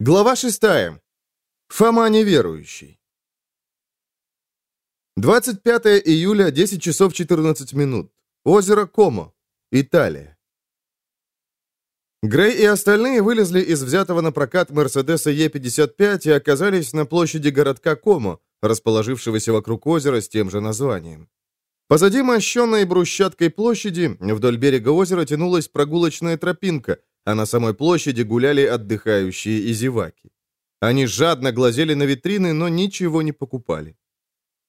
Глава 6. Фома неверующий. 25 июля, 10 часов 14 минут. Озеро Комо, Италия. Грей и остальные вылезли из взятого на прокат Мерседеса Е-55 и оказались на площади городка Комо, расположившегося вокруг озера с тем же названием. Позади мощенной брусчаткой площади вдоль берега озера тянулась прогулочная тропинка, а на самой площади гуляли отдыхающие и зеваки. Они жадно глазели на витрины, но ничего не покупали.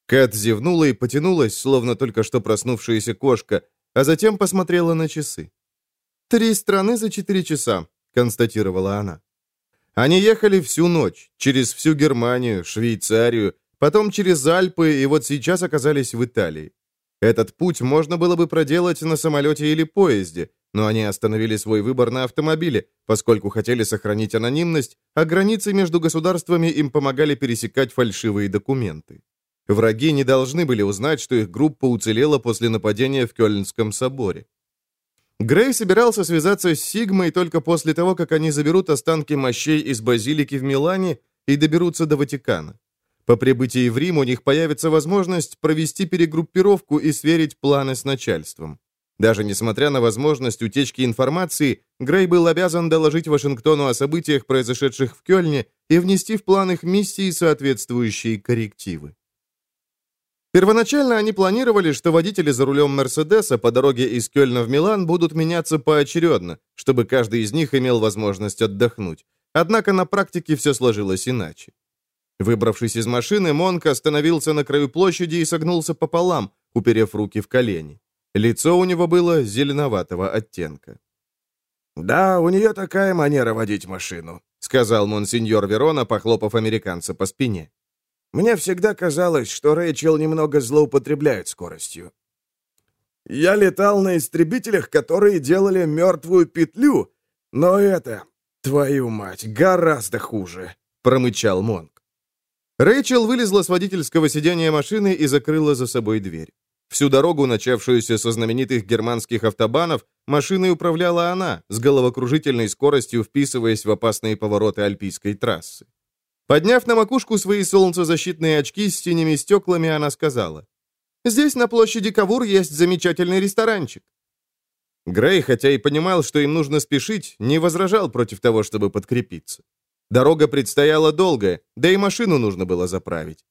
Кэт зевнула и потянулась, словно только что проснувшаяся кошка, а затем посмотрела на часы. «Три страны за четыре часа», — констатировала она. Они ехали всю ночь, через всю Германию, Швейцарию, потом через Альпы и вот сейчас оказались в Италии. Этот путь можно было бы проделать на самолете или поезде, но они остановили свой выбор на автомобиле, поскольку хотели сохранить анонимность, а границы между государствами им помогали пересекать фальшивые документы. Враги не должны были узнать, что их группа уцелела после нападения в Кёльнском соборе. Грей собирался связаться с Сигмой только после того, как они заберут останки мощей из базилики в Милане и доберутся до Ватикана. По прибытии в Рим у них появится возможность провести перегруппировку и сверить планы с начальством. Даже несмотря на возможность утечки информации, Грей был обязан доложить Вашингтону о событиях, произошедших в Кёльне, и внести в план их миссии соответствующие коррективы. Первоначально они планировали, что водители за рулем Мерседеса по дороге из Кёльна в Милан будут меняться поочередно, чтобы каждый из них имел возможность отдохнуть. Однако на практике все сложилось иначе. Выбравшись из машины, Монк остановился на краю площади и согнулся пополам, уперев руки в колени. Лицо у него было зеленоватого оттенка. «Да, у нее такая манера водить машину», — сказал монсеньор Верона, похлопав американца по спине. «Мне всегда казалось, что Рэйчел немного злоупотребляет скоростью». «Я летал на истребителях, которые делали мертвую петлю, но это, твою мать, гораздо хуже», — промычал Монк. Рэйчел вылезла с водительского сидения машины и закрыла за собой дверь. Всю дорогу, начавшуюся со знаменитых германских автобанов, машиной управляла она, с головокружительной скоростью вписываясь в опасные повороты альпийской трассы. Подняв на макушку свои солнцезащитные очки с синими стеклами, она сказала, «Здесь на площади Кавур есть замечательный ресторанчик». Грей, хотя и понимал, что им нужно спешить, не возражал против того, чтобы подкрепиться. Дорога предстояла долгая, да и машину нужно было заправить.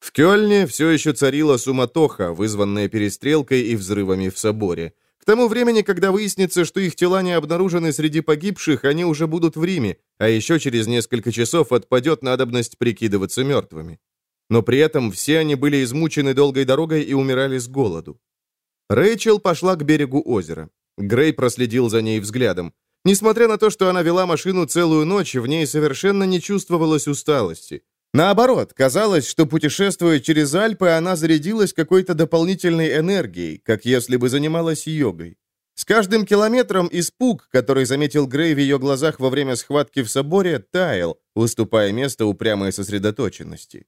В Кёльне все еще царила суматоха, вызванная перестрелкой и взрывами в соборе. К тому времени, когда выяснится, что их тела не обнаружены среди погибших, они уже будут в Риме, а еще через несколько часов отпадет надобность прикидываться мертвыми. Но при этом все они были измучены долгой дорогой и умирали с голоду. Рэйчел пошла к берегу озера. Грей проследил за ней взглядом. Несмотря на то, что она вела машину целую ночь, в ней совершенно не чувствовалось усталости. Наоборот, казалось, что путешествуя через Альпы, она зарядилась какой-то дополнительной энергией, как если бы занималась йогой. С каждым километром испуг, который заметил Грей в ее глазах во время схватки в соборе, таял, уступая место упрямой сосредоточенности.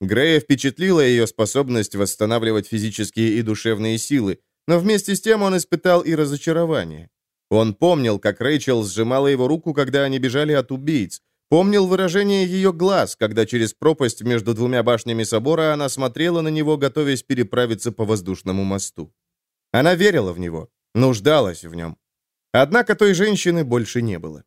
Грея впечатлила ее способность восстанавливать физические и душевные силы, но вместе с тем он испытал и разочарование. Он помнил, как Рэйчел сжимала его руку, когда они бежали от убийц, Помнил выражение ее глаз, когда через пропасть между двумя башнями собора она смотрела на него, готовясь переправиться по воздушному мосту. Она верила в него, нуждалась в нем. Однако той женщины больше не было.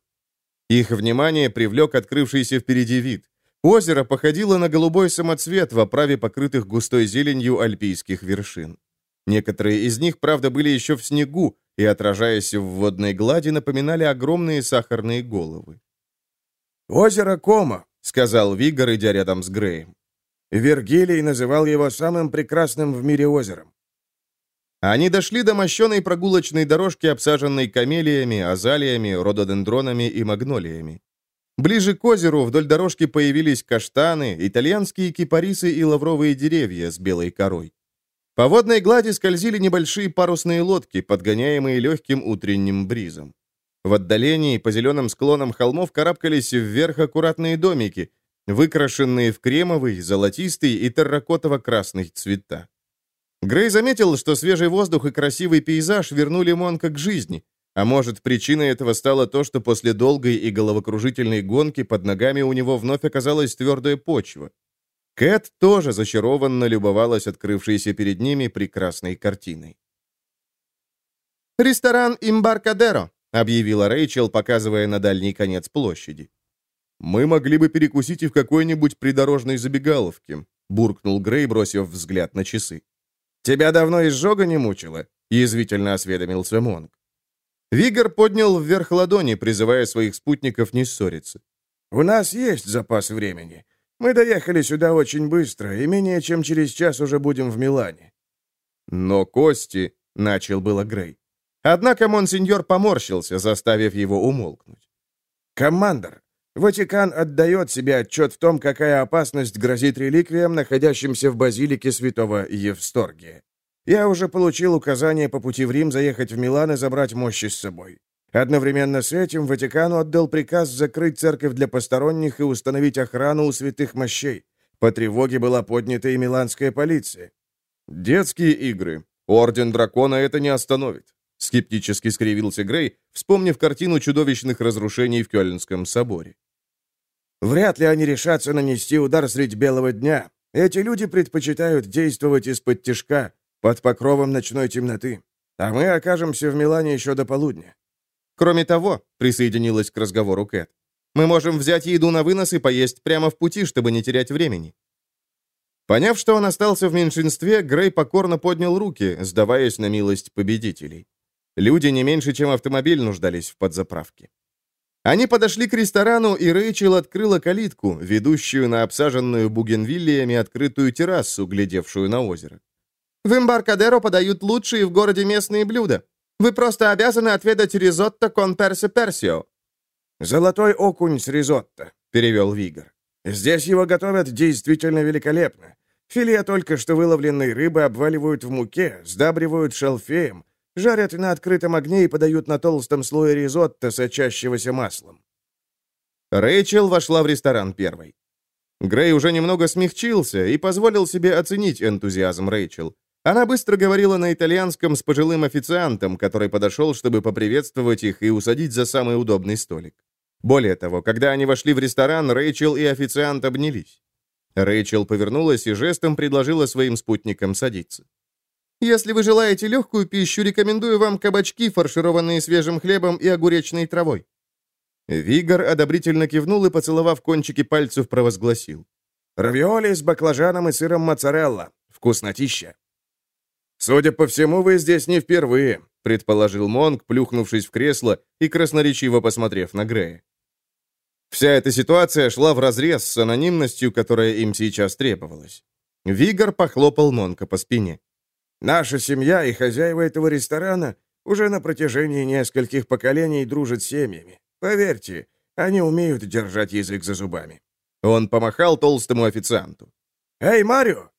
Их внимание привлек открывшийся впереди вид. Озеро походило на голубой самоцвет в оправе покрытых густой зеленью альпийских вершин. Некоторые из них, правда, были еще в снегу и, отражаясь в водной глади, напоминали огромные сахарные головы. «Озеро Кома», — сказал Вигор, идя рядом с Греем. Вергилий называл его самым прекрасным в мире озером. Они дошли до мощеной прогулочной дорожки, обсаженной камелиями, азалиями, рододендронами и магнолиями. Ближе к озеру вдоль дорожки появились каштаны, итальянские кипарисы и лавровые деревья с белой корой. По водной глади скользили небольшие парусные лодки, подгоняемые легким утренним бризом. В отдалении по зеленым склонам холмов карабкались вверх аккуратные домики, выкрашенные в кремовый, золотистый и терракотово-красный цвета. Грей заметил, что свежий воздух и красивый пейзаж вернули Монка к жизни. А может, причиной этого стало то, что после долгой и головокружительной гонки под ногами у него вновь оказалась твердая почва. Кэт тоже зачарованно любовалась открывшейся перед ними прекрасной картиной. «Ресторан Имбаркадеро», — объявила Рэйчел, показывая на дальний конец площади. «Мы могли бы перекусить и в какой-нибудь придорожной забегаловке», — буркнул Грей, бросив взгляд на часы. «Тебя давно изжога не мучила?» — язвительно осведомился Монг. Вигор поднял вверх ладони, призывая своих спутников не ссориться. «У нас есть запас времени. Мы доехали сюда очень быстро, и менее чем через час уже будем в Милане». «Но Кости...» — начал было Грей. Однако монсеньор поморщился, заставив его умолкнуть. «Командор, Ватикан отдает себе отчет в том, какая опасность грозит реликвиям, находящимся в базилике святого Евсторгия. Я уже получил указание по пути в Рим заехать в Милан и забрать мощи с собой. Одновременно с этим Ватикану отдал приказ закрыть церковь для посторонних и установить охрану у святых мощей. По тревоге была поднята и миланская полиция. «Детские игры. Орден Дракона это не остановит», — скептически скривился Грей, вспомнив картину чудовищных разрушений в Кёльнском соборе. «Вряд ли они решатся нанести удар средь белого дня. Эти люди предпочитают действовать из-под тяжка, под покровом ночной темноты. А мы окажемся в Милане еще до полудня. Кроме того, присоединилась к разговору Кэт, мы можем взять еду на вынос и поесть прямо в пути, чтобы не терять времени. Поняв, что он остался в меньшинстве, Грей покорно поднял руки, сдаваясь на милость победителей. Люди не меньше, чем автомобиль, нуждались в подзаправке. Они подошли к ресторану, и Рэйчел открыла калитку, ведущую на обсаженную бугенвиллиями открытую террасу, глядевшую на озеро. В Имбаркадеро подают лучшие в городе местные блюда. Вы просто обязаны отведать ризотто кон персе персио». «Золотой окунь с ризотто», — перевел Вигор. «Здесь его готовят действительно великолепно. Филе только что выловленной рыбы обваливают в муке, сдабривают шалфеем, жарят на открытом огне и подают на толстом слое ризотто, сочащегося маслом». Рэйчел вошла в ресторан первой. Грей уже немного смягчился и позволил себе оценить энтузиазм Рэйчел. Она быстро говорила на итальянском с пожилым официантом, который подошел, чтобы поприветствовать их и усадить за самый удобный столик. Более того, когда они вошли в ресторан, Рэйчел и официант обнялись. Рэйчел повернулась и жестом предложила своим спутникам садиться. «Если вы желаете легкую пищу, рекомендую вам кабачки, фаршированные свежим хлебом и огуречной травой». Вигор одобрительно кивнул и, поцеловав кончики пальцев, провозгласил. «Равиоли с баклажаном и сыром моцарелла. Вкуснотища!» «Судя по всему, вы здесь не впервые», — предположил Монг, плюхнувшись в кресло и красноречиво посмотрев на Грея. Вся эта ситуация шла вразрез с анонимностью, которая им сейчас требовалась. Вигор похлопал Монка по спине. «Наша семья и хозяева этого ресторана уже на протяжении нескольких поколений дружат семьями. Поверьте, они умеют держать язык за зубами». Он помахал толстому официанту. «Эй, Марио,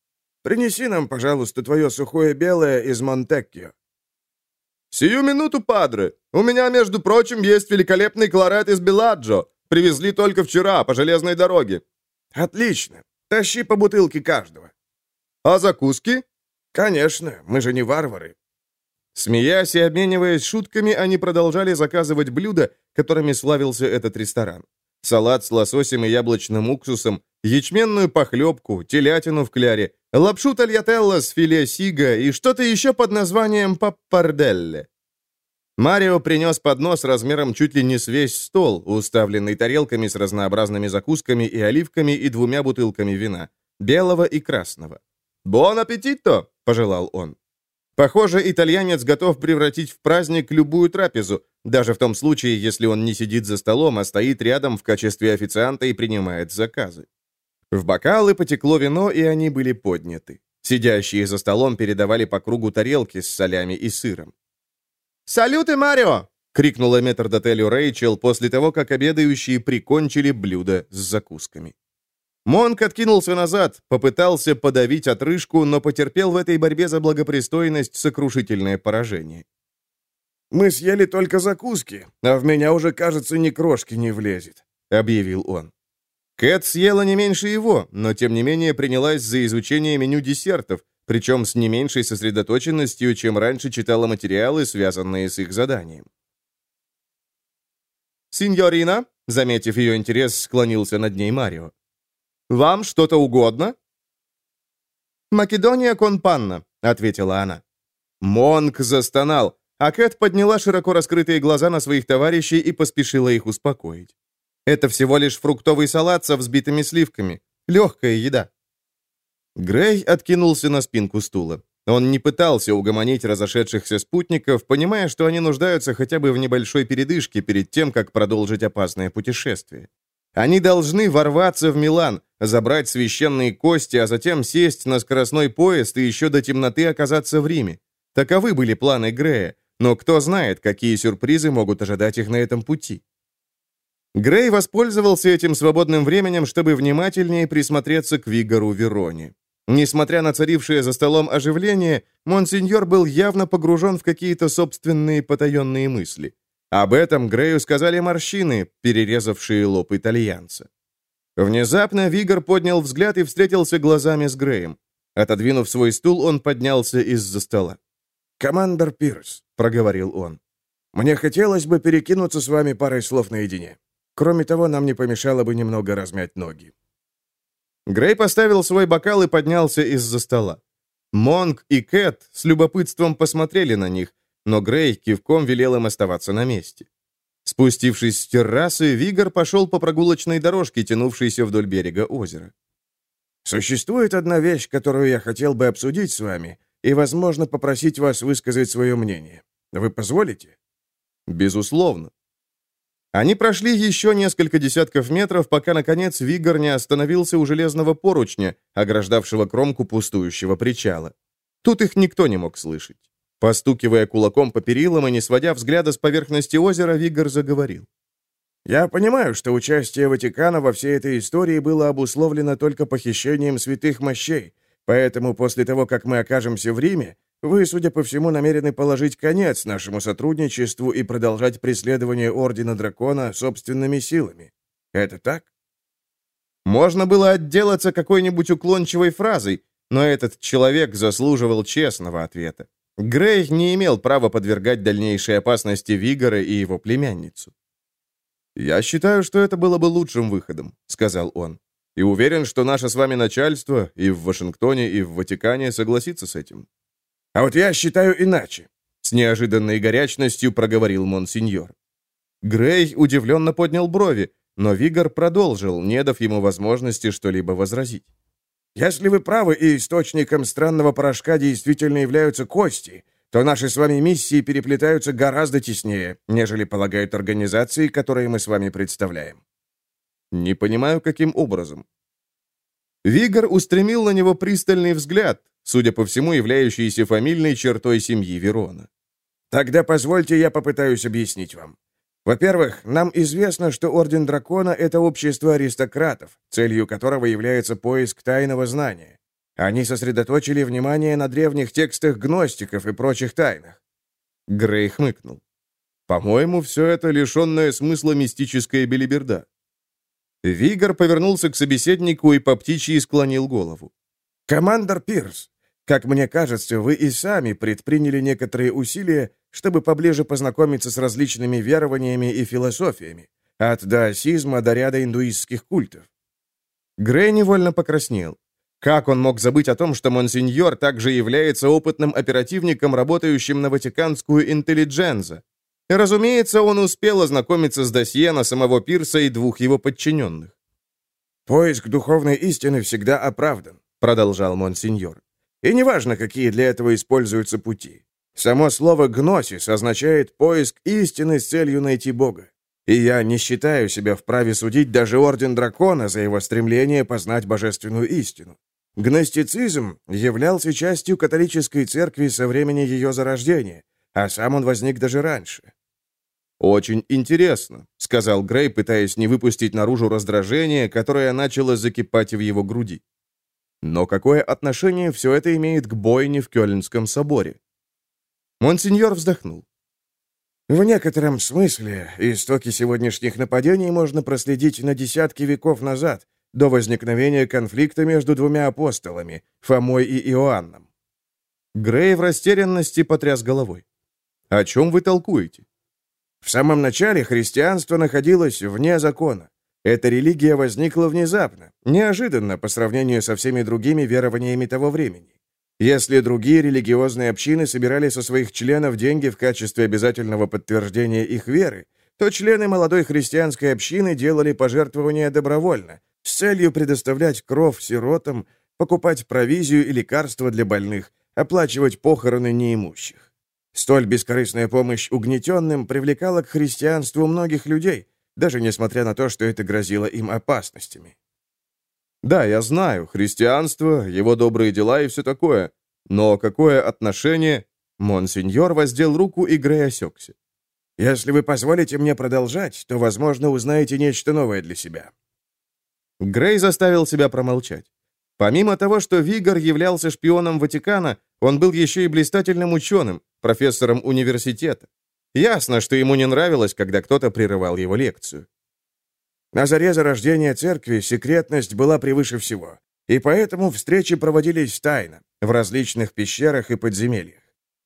Принеси нам, пожалуйста, твое сухое белое из Монтеккио». «Сию минуту, падре. У меня, между прочим, есть великолепный кларет из Беладжо. Привезли только вчера, по железной дороге». «Отлично. Тащи по бутылке каждого». «А закуски?» «Конечно, мы же не варвары». Смеясь и обмениваясь шутками, они продолжали заказывать блюда, которыми славился этот ресторан. Салат с лососем и яблочным уксусом, ячменную похлебку, телятину в кляре, лапшу тальятелла с филе сига и что-то еще под названием паппарделле. Марио принес поднос размером чуть ли не с весь стол, уставленный тарелками с разнообразными закусками и оливками и двумя бутылками вина, белого и красного. «Бон аппетито!» — пожелал он. Похоже, итальянец готов превратить в праздник любую трапезу, даже в том случае, если он не сидит за столом, а стоит рядом в качестве официанта и принимает заказы. В бокалы потекло вино, и они были подняты. Сидящие за столом передавали по кругу тарелки с солями и сыром. «Салюты, Марио!» — крикнула метрдотелю Рэйчел после того, как обедающие прикончили блюдо с закусками. Монк откинулся назад, попытался подавить отрыжку, но потерпел в этой борьбе за благопристойность сокрушительное поражение. «Мы съели только закуски, а в меня уже, кажется, ни крошки не влезет», — объявил он. Кэт съела не меньше его, но тем не менее принялась за изучение меню десертов, причем с не меньшей сосредоточенностью, чем раньше читала материалы, связанные с их заданием. сеньорина?» Заметив ее интерес, склонился над ней Марио. «Вам что-то угодно?» «Македония конпанна», — ответила она. Монк застонал, а Кэт подняла широко раскрытые глаза на своих товарищей и поспешила их успокоить. «Это всего лишь фруктовый салат со взбитыми сливками. Легкая еда». Грей откинулся на спинку стула. Он не пытался угомонить разошедшихся спутников, понимая, что они нуждаются хотя бы в небольшой передышке перед тем, как продолжить опасное путешествие. Они должны ворваться в Милан, забрать священные кости, а затем сесть на скоростной поезд и еще до темноты оказаться в Риме. Таковы были планы Грея, но кто знает, какие сюрпризы могут ожидать их на этом пути. Грей воспользовался этим свободным временем, чтобы внимательнее присмотреться к Вигору Вероне. Несмотря на царившее за столом оживление, монсеньор был явно погружен в какие-то собственные потаенные мысли. Об этом Грею сказали морщины, перерезавшие лоб итальянца. Внезапно Вигор поднял взгляд и встретился глазами с Греем. Отодвинув свой стул, он поднялся из-за стола. «Командор Пирс», — проговорил он, — «мне хотелось бы перекинуться с вами парой слов наедине. Кроме того, нам не помешало бы немного размять ноги». Грей поставил свой бокал и поднялся из-за стола. Монг и Кэт с любопытством посмотрели на них, но Грей кивком велел им оставаться на месте. Спустившись с террасы, Вигор пошел по прогулочной дорожке, тянувшейся вдоль берега озера. «Существует одна вещь, которую я хотел бы обсудить с вами, и, возможно, попросить вас высказать свое мнение. Вы позволите?» «Безусловно». Они прошли еще несколько десятков метров, пока, наконец, Вигор не остановился у железного поручня, ограждавшего кромку пустующего причала. Тут их никто не мог слышать. Постукивая кулаком по перилам и не сводя взгляда с поверхности озера, Вигор заговорил. «Я понимаю, что участие Ватикана во всей этой истории было обусловлено только похищением святых мощей, поэтому после того, как мы окажемся в Риме, вы, судя по всему, намерены положить конец нашему сотрудничеству и продолжать преследование Ордена Дракона собственными силами. Это так? Можно было отделаться какой-нибудь уклончивой фразой, но этот человек заслуживал честного ответа. Грей не имел права подвергать дальнейшей опасности Вигора и его племянницу. «Я считаю, что это было бы лучшим выходом», — сказал он. «И уверен, что наше с вами начальство и в Вашингтоне, и в Ватикане согласится с этим. «А вот я считаю иначе», — с неожиданной горячностью проговорил монсеньор. Грей удивленно поднял брови, но Вигор продолжил, не дав ему возможности что-либо возразить. «Если вы правы, и источником странного порошка действительно являются кости, то наши с вами миссии переплетаются гораздо теснее, нежели полагают организации, которые мы с вами представляем». «Не понимаю, каким образом». Вигор устремил на него пристальный взгляд, судя по всему, являющейся фамильной чертой семьи Верона. «Тогда позвольте я попытаюсь объяснить вам. Во-первых, нам известно, что Орден Дракона — это общество аристократов, целью которого является поиск тайного знания. Они сосредоточили внимание на древних текстах гностиков и прочих тайнах. Грей хмыкнул. «По-моему, все это лишенное смысла мистическая белиберда». Вигор повернулся к собеседнику и по птичьи склонил голову. «Командор Пирс, как мне кажется, вы и сами предприняли некоторые усилия, чтобы поближе познакомиться с различными верованиями и философиями, от даосизма до ряда индуистских культов. Грей невольно покраснел. Как он мог забыть о том, что монсеньор также является опытным оперативником, работающим на ватиканскую интеллидженза? Разумеется, он успел ознакомиться с досье на самого Пирса и двух его подчиненных. «Поиск духовной истины всегда оправдан», — продолжал монсеньор. И неважно, какие для этого используются пути. Само слово «гносис» означает поиск истины с целью найти Бога. И я не считаю себя вправе судить даже Орден Дракона за его стремление познать божественную истину. Гностицизм являлся частью католической церкви со времени ее зарождения, а сам он возник даже раньше. «Очень интересно», — сказал Грей, пытаясь не выпустить наружу раздражение, которое начало закипать в его груди. Но какое отношение все это имеет к бойне в Кёльнском соборе? Монсеньор вздохнул. В некотором смысле истоки сегодняшних нападений можно проследить на десятки веков назад, до возникновения конфликта между двумя апостолами, Фомой и Иоанном. Грей в растерянности потряс головой. «О чем вы толкуете?» В самом начале христианство находилось вне закона. Эта религия возникла внезапно, неожиданно по сравнению со всеми другими верованиями того времени. Если другие религиозные общины собирали со своих членов деньги в качестве обязательного подтверждения их веры, то члены молодой христианской общины делали пожертвования добровольно, с целью предоставлять кров сиротам, покупать провизию и лекарства для больных, оплачивать похороны неимущих. Столь бескорыстная помощь угнетенным привлекала к христианству многих людей, даже несмотря на то, что это грозило им опасностями. Да, я знаю, христианство, его добрые дела и все такое. Но какое отношение... Монсеньор воздел руку, и Грей осекся. «Если вы позволите мне продолжать, то, возможно, узнаете нечто новое для себя». Грей заставил себя промолчать. Помимо того, что Вигор являлся шпионом Ватикана, он был еще и блистательным ученым, профессором университета. Ясно, что ему не нравилось, когда кто-то прерывал его лекцию. На заре зарождения церкви секретность была превыше всего, и поэтому встречи проводились тайно, в различных пещерах и подземельях.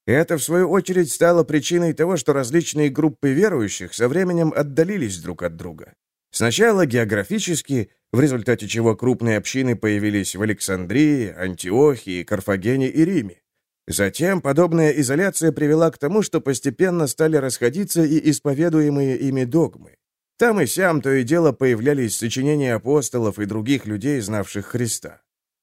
Это, в свою очередь, стало причиной того, что различные группы верующих со временем отдалились друг от друга. Сначала географически, в результате чего крупные общины появились в Александрии, Антиохии, Карфагене и Риме. Затем подобная изоляция привела к тому, что постепенно стали расходиться и исповедуемые ими догмы. Там и сям то и дело появлялись сочинения апостолов и других людей, знавших Христа.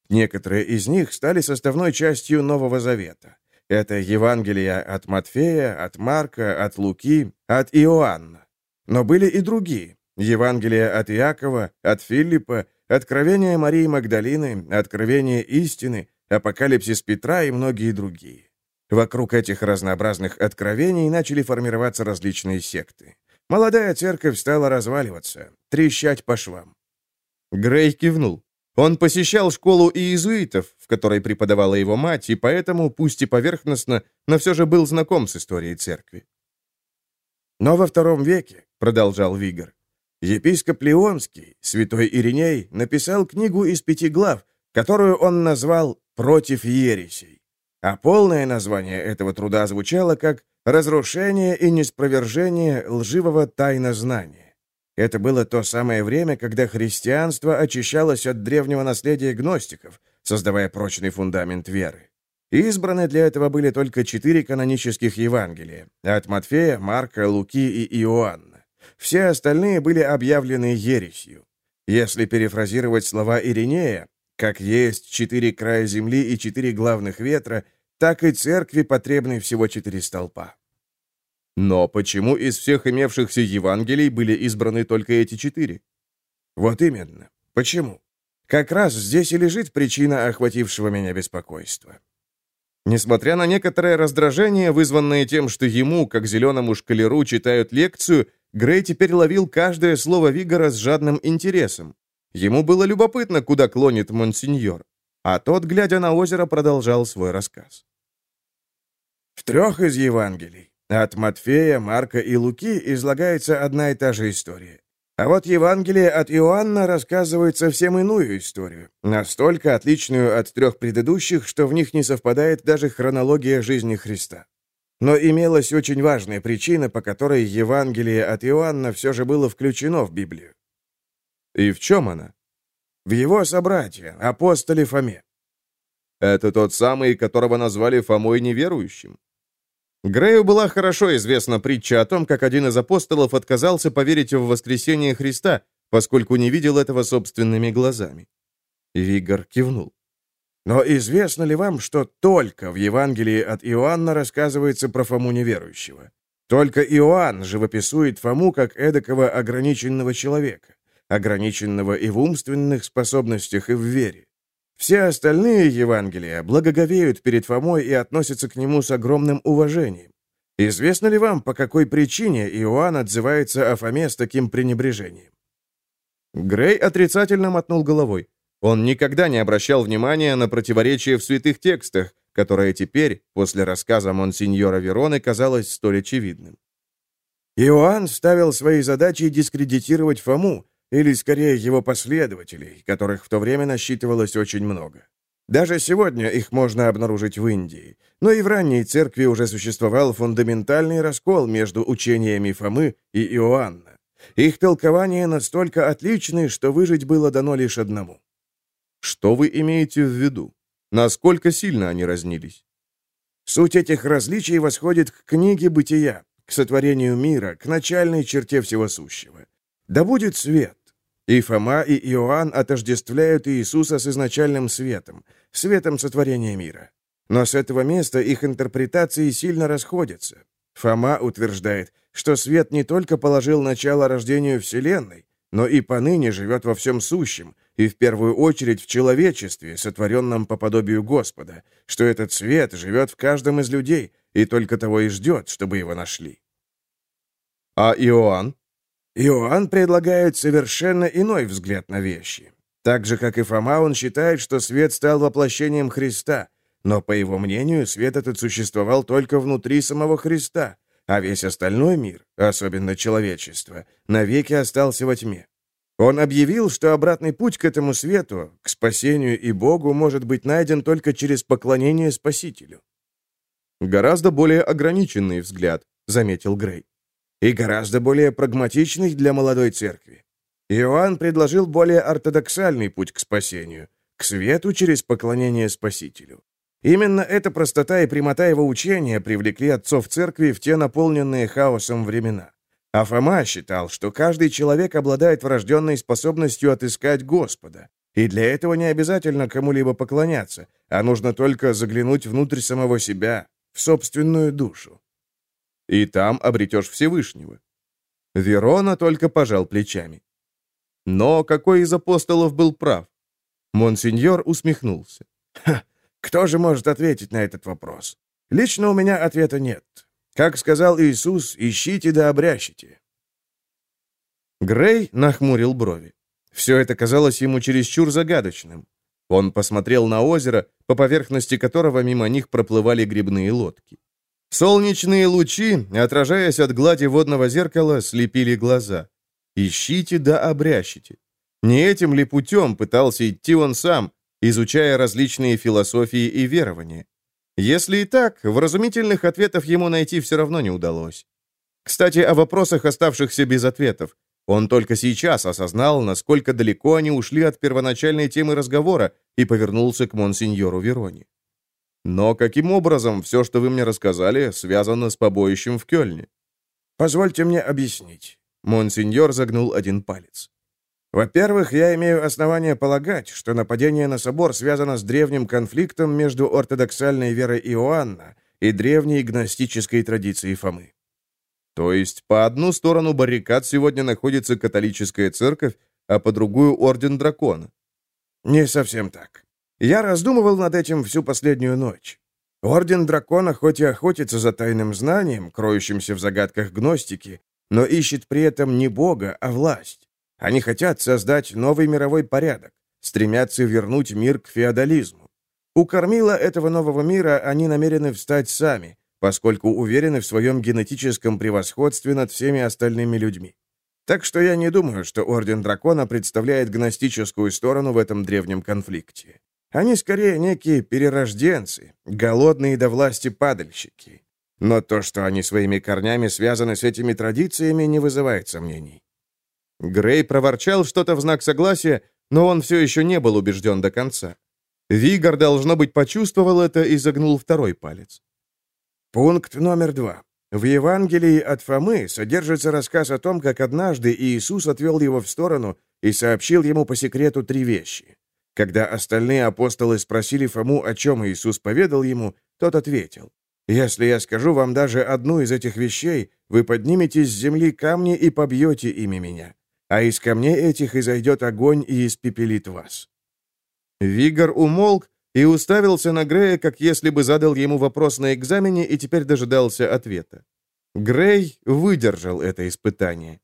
Некоторые из них стали составной частью Нового Завета. Это Евангелия от Матфея, от Марка, от Луки, от Иоанна. Но были и другие. Евангелия от Иакова, от Филиппа, Откровение Марии Магдалины, Откровение истины, Апокалипсис Петра и многие другие. Вокруг этих разнообразных откровений начали формироваться различные секты. Молодая церковь стала разваливаться, трещать по швам. Грей кивнул. Он посещал школу иезуитов, в которой преподавала его мать, и поэтому, пусть и поверхностно, но все же был знаком с историей церкви. «Но во втором веке», — продолжал Вигор, епископ Леонский, святой Ириней, написал книгу из пяти глав, которую он назвал «Против ересей». А полное название этого труда звучало как разрушение и неспровержение лживого тайнознания. Это было то самое время, когда христианство очищалось от древнего наследия гностиков, создавая прочный фундамент веры. Избраны для этого были только четыре канонических Евангелия — от Матфея, Марка, Луки и Иоанна. Все остальные были объявлены ересью. Если перефразировать слова Иринея, как есть четыре края земли и четыре главных ветра, так и церкви потребны всего четыре столпа. Но почему из всех имевшихся Евангелий были избраны только эти четыре? Вот именно. Почему? Как раз здесь и лежит причина охватившего меня беспокойства. Несмотря на некоторое раздражение, вызванное тем, что ему, как зеленому шкалеру, читают лекцию, Грей теперь ловил каждое слово Вигора с жадным интересом. Ему было любопытно, куда клонит монсеньор. А тот, глядя на озеро, продолжал свой рассказ. В трех из Евангелий, от Матфея, Марка и Луки, излагается одна и та же история. А вот Евангелие от Иоанна рассказывает совсем иную историю, настолько отличную от трех предыдущих, что в них не совпадает даже хронология жизни Христа. Но имелась очень важная причина, по которой Евангелие от Иоанна все же было включено в Библию. И в чем она? В его собратья, апостоле Фоме. Это тот самый, которого назвали Фомой неверующим. Грею была хорошо известна притча о том, как один из апостолов отказался поверить в воскресение Христа, поскольку не видел этого собственными глазами. Вигор кивнул. Но известно ли вам, что только в Евангелии от Иоанна рассказывается про Фому неверующего? Только Иоанн живописует Фому как эдакого ограниченного человека, ограниченного и в умственных способностях, и в вере. Все остальные Евангелия благоговеют перед Фомой и относятся к нему с огромным уважением. Известно ли вам, по какой причине Иоанн отзывается о Фоме с таким пренебрежением? Грей отрицательно мотнул головой. Он никогда не обращал внимания на противоречия в святых текстах, которое теперь, после рассказа Монсеньора Вероны, казалось столь очевидным. Иоанн ставил своей задачей дискредитировать Фому, или скорее его последователей, которых в то время насчитывалось очень много. Даже сегодня их можно обнаружить в Индии. Но и в ранней церкви уже существовал фундаментальный раскол между учениями Фомы и Иоанна. Их толкования настолько отличны, что выжить было дано лишь одному. Что вы имеете в виду? Насколько сильно они разнились? Суть этих различий восходит к книге «Бытия», к сотворению мира, к начальной черте всего сущего. Да будет свет. И Фома, и Иоанн отождествляют Иисуса с изначальным светом, светом сотворения мира. Но с этого места их интерпретации сильно расходятся. Фома утверждает, что свет не только положил начало рождению Вселенной, но и поныне живет во всем сущем, и в первую очередь в человечестве, сотворенном по подобию Господа, что этот свет живет в каждом из людей, и только того и ждет, чтобы его нашли. А Иоанн? Иоанн предлагает совершенно иной взгляд на вещи. Так же, как и Фома, он считает, что свет стал воплощением Христа, но, по его мнению, свет этот существовал только внутри самого Христа, а весь остальной мир, особенно человечество, навеки остался во тьме. Он объявил, что обратный путь к этому свету, к спасению и Богу, может быть найден только через поклонение Спасителю. «Гораздо более ограниченный взгляд», — заметил Грей. «И гораздо более прагматичный для молодой церкви. Иоанн предложил более ортодоксальный путь к спасению, к свету через поклонение Спасителю. Именно эта простота и прямота его учения привлекли отцов церкви в те наполненные хаосом времена. А Фома считал, что каждый человек обладает врожденной способностью отыскать Господа, и для этого не обязательно кому-либо поклоняться, а нужно только заглянуть внутрь самого себя, в собственную душу. И там обретешь Всевышнего. Верона только пожал плечами. Но какой из апостолов был прав? Монсеньор усмехнулся. «Ха, кто же может ответить на этот вопрос? Лично у меня ответа нет. Как сказал Иисус, ищите да обрящите. Грей нахмурил брови. Все это казалось ему чересчур загадочным. Он посмотрел на озеро, по поверхности которого мимо них проплывали грибные лодки. Солнечные лучи, отражаясь от глади водного зеркала, слепили глаза. «Ищите да обрящите». Не этим ли путем пытался идти он сам, изучая различные философии и верования. Если и так, вразумительных ответов ему найти все равно не удалось. Кстати, о вопросах, оставшихся без ответов. Он только сейчас осознал, насколько далеко они ушли от первоначальной темы разговора и повернулся к монсеньору Вероне. Но каким образом все, что вы мне рассказали, связано с побоищем в Кёльне? Позвольте мне объяснить. Монсеньор загнул один палец. Во-первых, я имею основание полагать, что нападение на собор связано с древним конфликтом между ортодоксальной верой Иоанна и древней гностической традицией Фомы. То есть по одну сторону баррикад сегодня находится католическая церковь, а по другую орден дракона? Не совсем так. Я раздумывал над этим всю последнюю ночь. Орден дракона хоть и охотится за тайным знанием, кроющимся в загадках гностики, но ищет при этом не Бога, а власть. Они хотят создать новый мировой порядок, стремятся вернуть мир к феодализму. У кормила этого нового мира они намерены встать сами, поскольку уверены в своем генетическом превосходстве над всеми остальными людьми. Так что я не думаю, что Орден Дракона представляет гностическую сторону в этом древнем конфликте. Они скорее некие перерожденцы, голодные до власти падальщики. Но то, что они своими корнями связаны с этими традициями, не вызывает сомнений. Грей проворчал что-то в знак согласия, но он все еще не был убежден до конца. Вигор, должно быть, почувствовал это и загнул второй палец. Пункт номер два. В Евангелии от Фомы содержится рассказ о том, как однажды Иисус отвел его в сторону и сообщил ему по секрету три вещи. Когда остальные апостолы спросили Фому, о чем Иисус поведал ему, тот ответил, «Если я скажу вам даже одну из этих вещей, вы подниметесь с земли камни и побьете ими меня а из камней этих изойдет огонь и испепелит вас». Вигор умолк и уставился на Грея, как если бы задал ему вопрос на экзамене и теперь дожидался ответа. Грей выдержал это испытание.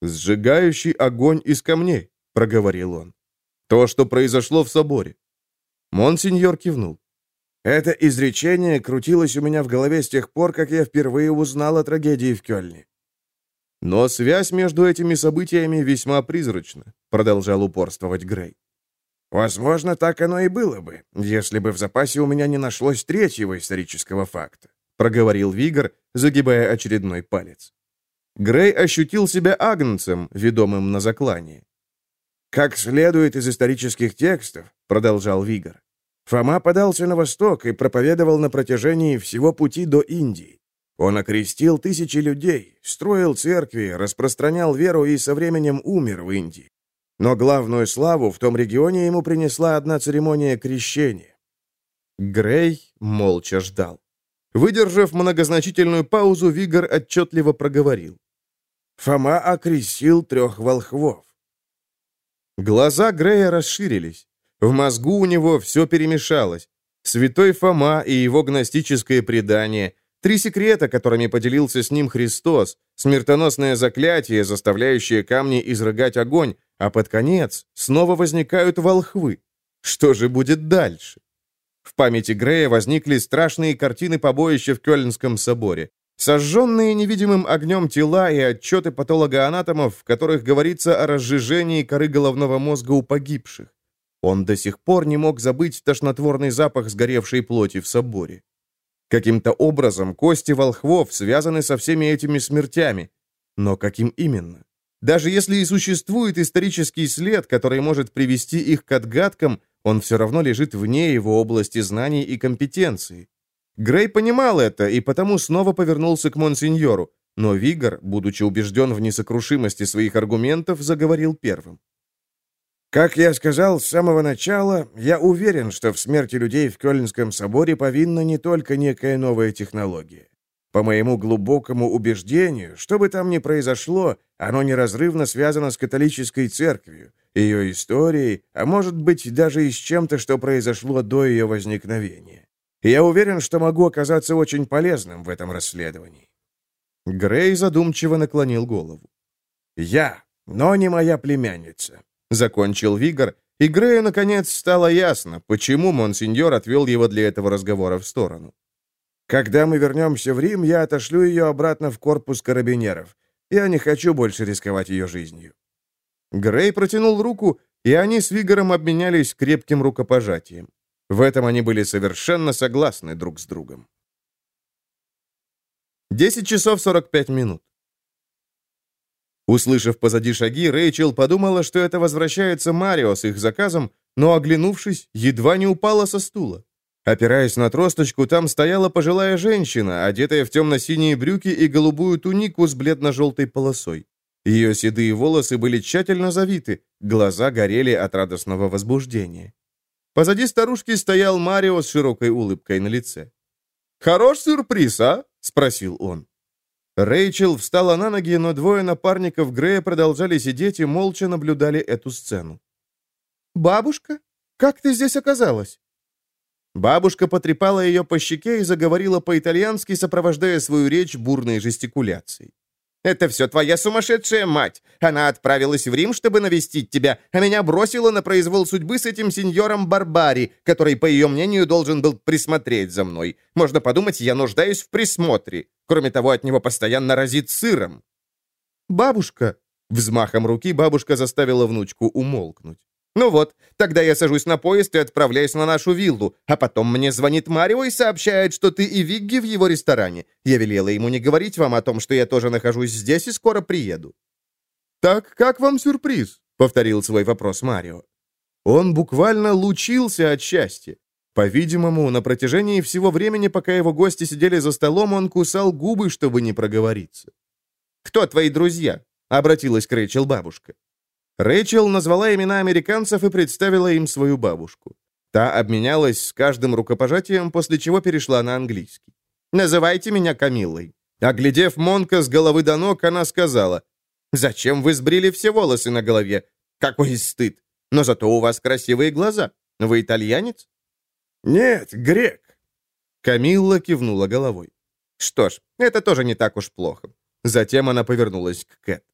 «Сжигающий огонь из камней», — проговорил он. «То, что произошло в соборе». Монсеньор кивнул. Это изречение крутилось у меня в голове с тех пор, как я впервые узнал о трагедии в Кёльне. Но связь между этими событиями весьма призрачна, продолжал упорствовать Грей. Возможно, так оно и было бы, если бы в запасе у меня не нашлось третьего исторического факта, проговорил Вигор, загибая очередной палец. Грей ощутил себя агнцем, ведомым на заклание. «Как следует из исторических текстов», — продолжал Вигор, Фома подался на восток и проповедовал на протяжении всего пути до Индии. Он окрестил тысячи людей, строил церкви, распространял веру и со временем умер в Индии. Но главную славу в том регионе ему принесла одна церемония крещения. Грей молча ждал. Выдержав многозначительную паузу, Вигор отчетливо проговорил. Фома окрестил трех волхвов. Глаза Грея расширились. В мозгу у него все перемешалось. Святой Фома и его гностическое предание, три секрета, которыми поделился с ним Христос, смертоносное заклятие, заставляющее камни изрыгать огонь, а под конец снова возникают волхвы. Что же будет дальше? В памяти Грея возникли страшные картины побоища в Кёльнском соборе. Сожженные невидимым огнем тела и отчеты патологоанатомов, в которых говорится о разжижении коры головного мозга у погибших. Он до сих пор не мог забыть тошнотворный запах сгоревшей плоти в соборе. Каким-то образом кости волхвов связаны со всеми этими смертями. Но каким именно? Даже если и существует исторический след, который может привести их к отгадкам, он все равно лежит вне его области знаний и компетенции. Грей понимал это и потому снова повернулся к монсеньору, но Вигор, будучи убежден в несокрушимости своих аргументов, заговорил первым. Как я сказал с самого начала, я уверен, что в смерти людей в Кёльнском соборе повинна не только некая новая технология. По моему глубокому убеждению, что бы там ни произошло, оно неразрывно связано с католической церковью, ее историей, а может быть даже и с чем-то, что произошло до ее возникновения. Я уверен, что могу оказаться очень полезным в этом расследовании. Грей задумчиво наклонил голову. «Я, но не моя племянница. Закончил Вигор, и Грею, наконец, стало ясно, почему монсеньор отвел его для этого разговора в сторону. «Когда мы вернемся в Рим, я отошлю ее обратно в корпус карабинеров. Я не хочу больше рисковать ее жизнью». Грей протянул руку, и они с Вигором обменялись крепким рукопожатием. В этом они были совершенно согласны друг с другом. 10 часов 45 минут. Услышав позади шаги, Рэйчел подумала, что это возвращается Марио с их заказом, но, оглянувшись, едва не упала со стула. Опираясь на тросточку, там стояла пожилая женщина, одетая в темно-синие брюки и голубую тунику с бледно-желтой полосой. Ее седые волосы были тщательно завиты, глаза горели от радостного возбуждения. Позади старушки стоял Марио с широкой улыбкой на лице. «Хорош сюрприз, а?» — спросил он. Рэйчел встала на ноги, но двое напарников Грея продолжали сидеть и молча наблюдали эту сцену. «Бабушка? Как ты здесь оказалась?» Бабушка потрепала ее по щеке и заговорила по-итальянски, сопровождая свою речь бурной жестикуляцией. «Это все твоя сумасшедшая мать. Она отправилась в Рим, чтобы навестить тебя, а меня бросила на произвол судьбы с этим сеньором Барбари, который, по ее мнению, должен был присмотреть за мной. Можно подумать, я нуждаюсь в присмотре. Кроме того, от него постоянно разит сыром». «Бабушка!» Взмахом руки бабушка заставила внучку умолкнуть. «Ну вот, тогда я сажусь на поезд и отправляюсь на нашу виллу, а потом мне звонит Марио и сообщает, что ты и Вигги в его ресторане. Я велела ему не говорить вам о том, что я тоже нахожусь здесь и скоро приеду». «Так как вам сюрприз?» — повторил свой вопрос Марио. Он буквально лучился от счастья. По-видимому, на протяжении всего времени, пока его гости сидели за столом, он кусал губы, чтобы не проговориться. «Кто твои друзья?» — обратилась к Рэйчел бабушка. Рэйчел назвала имена американцев и представила им свою бабушку. Та обменялась с каждым рукопожатием, после чего перешла на английский. «Называйте меня Камиллой». Оглядев Монка с головы до ног, она сказала, «Зачем вы сбрили все волосы на голове? Какой стыд! Но зато у вас красивые глаза. Вы итальянец?» «Нет, грек». Камилла кивнула головой. «Что ж, это тоже не так уж плохо». Затем она повернулась к Кэт.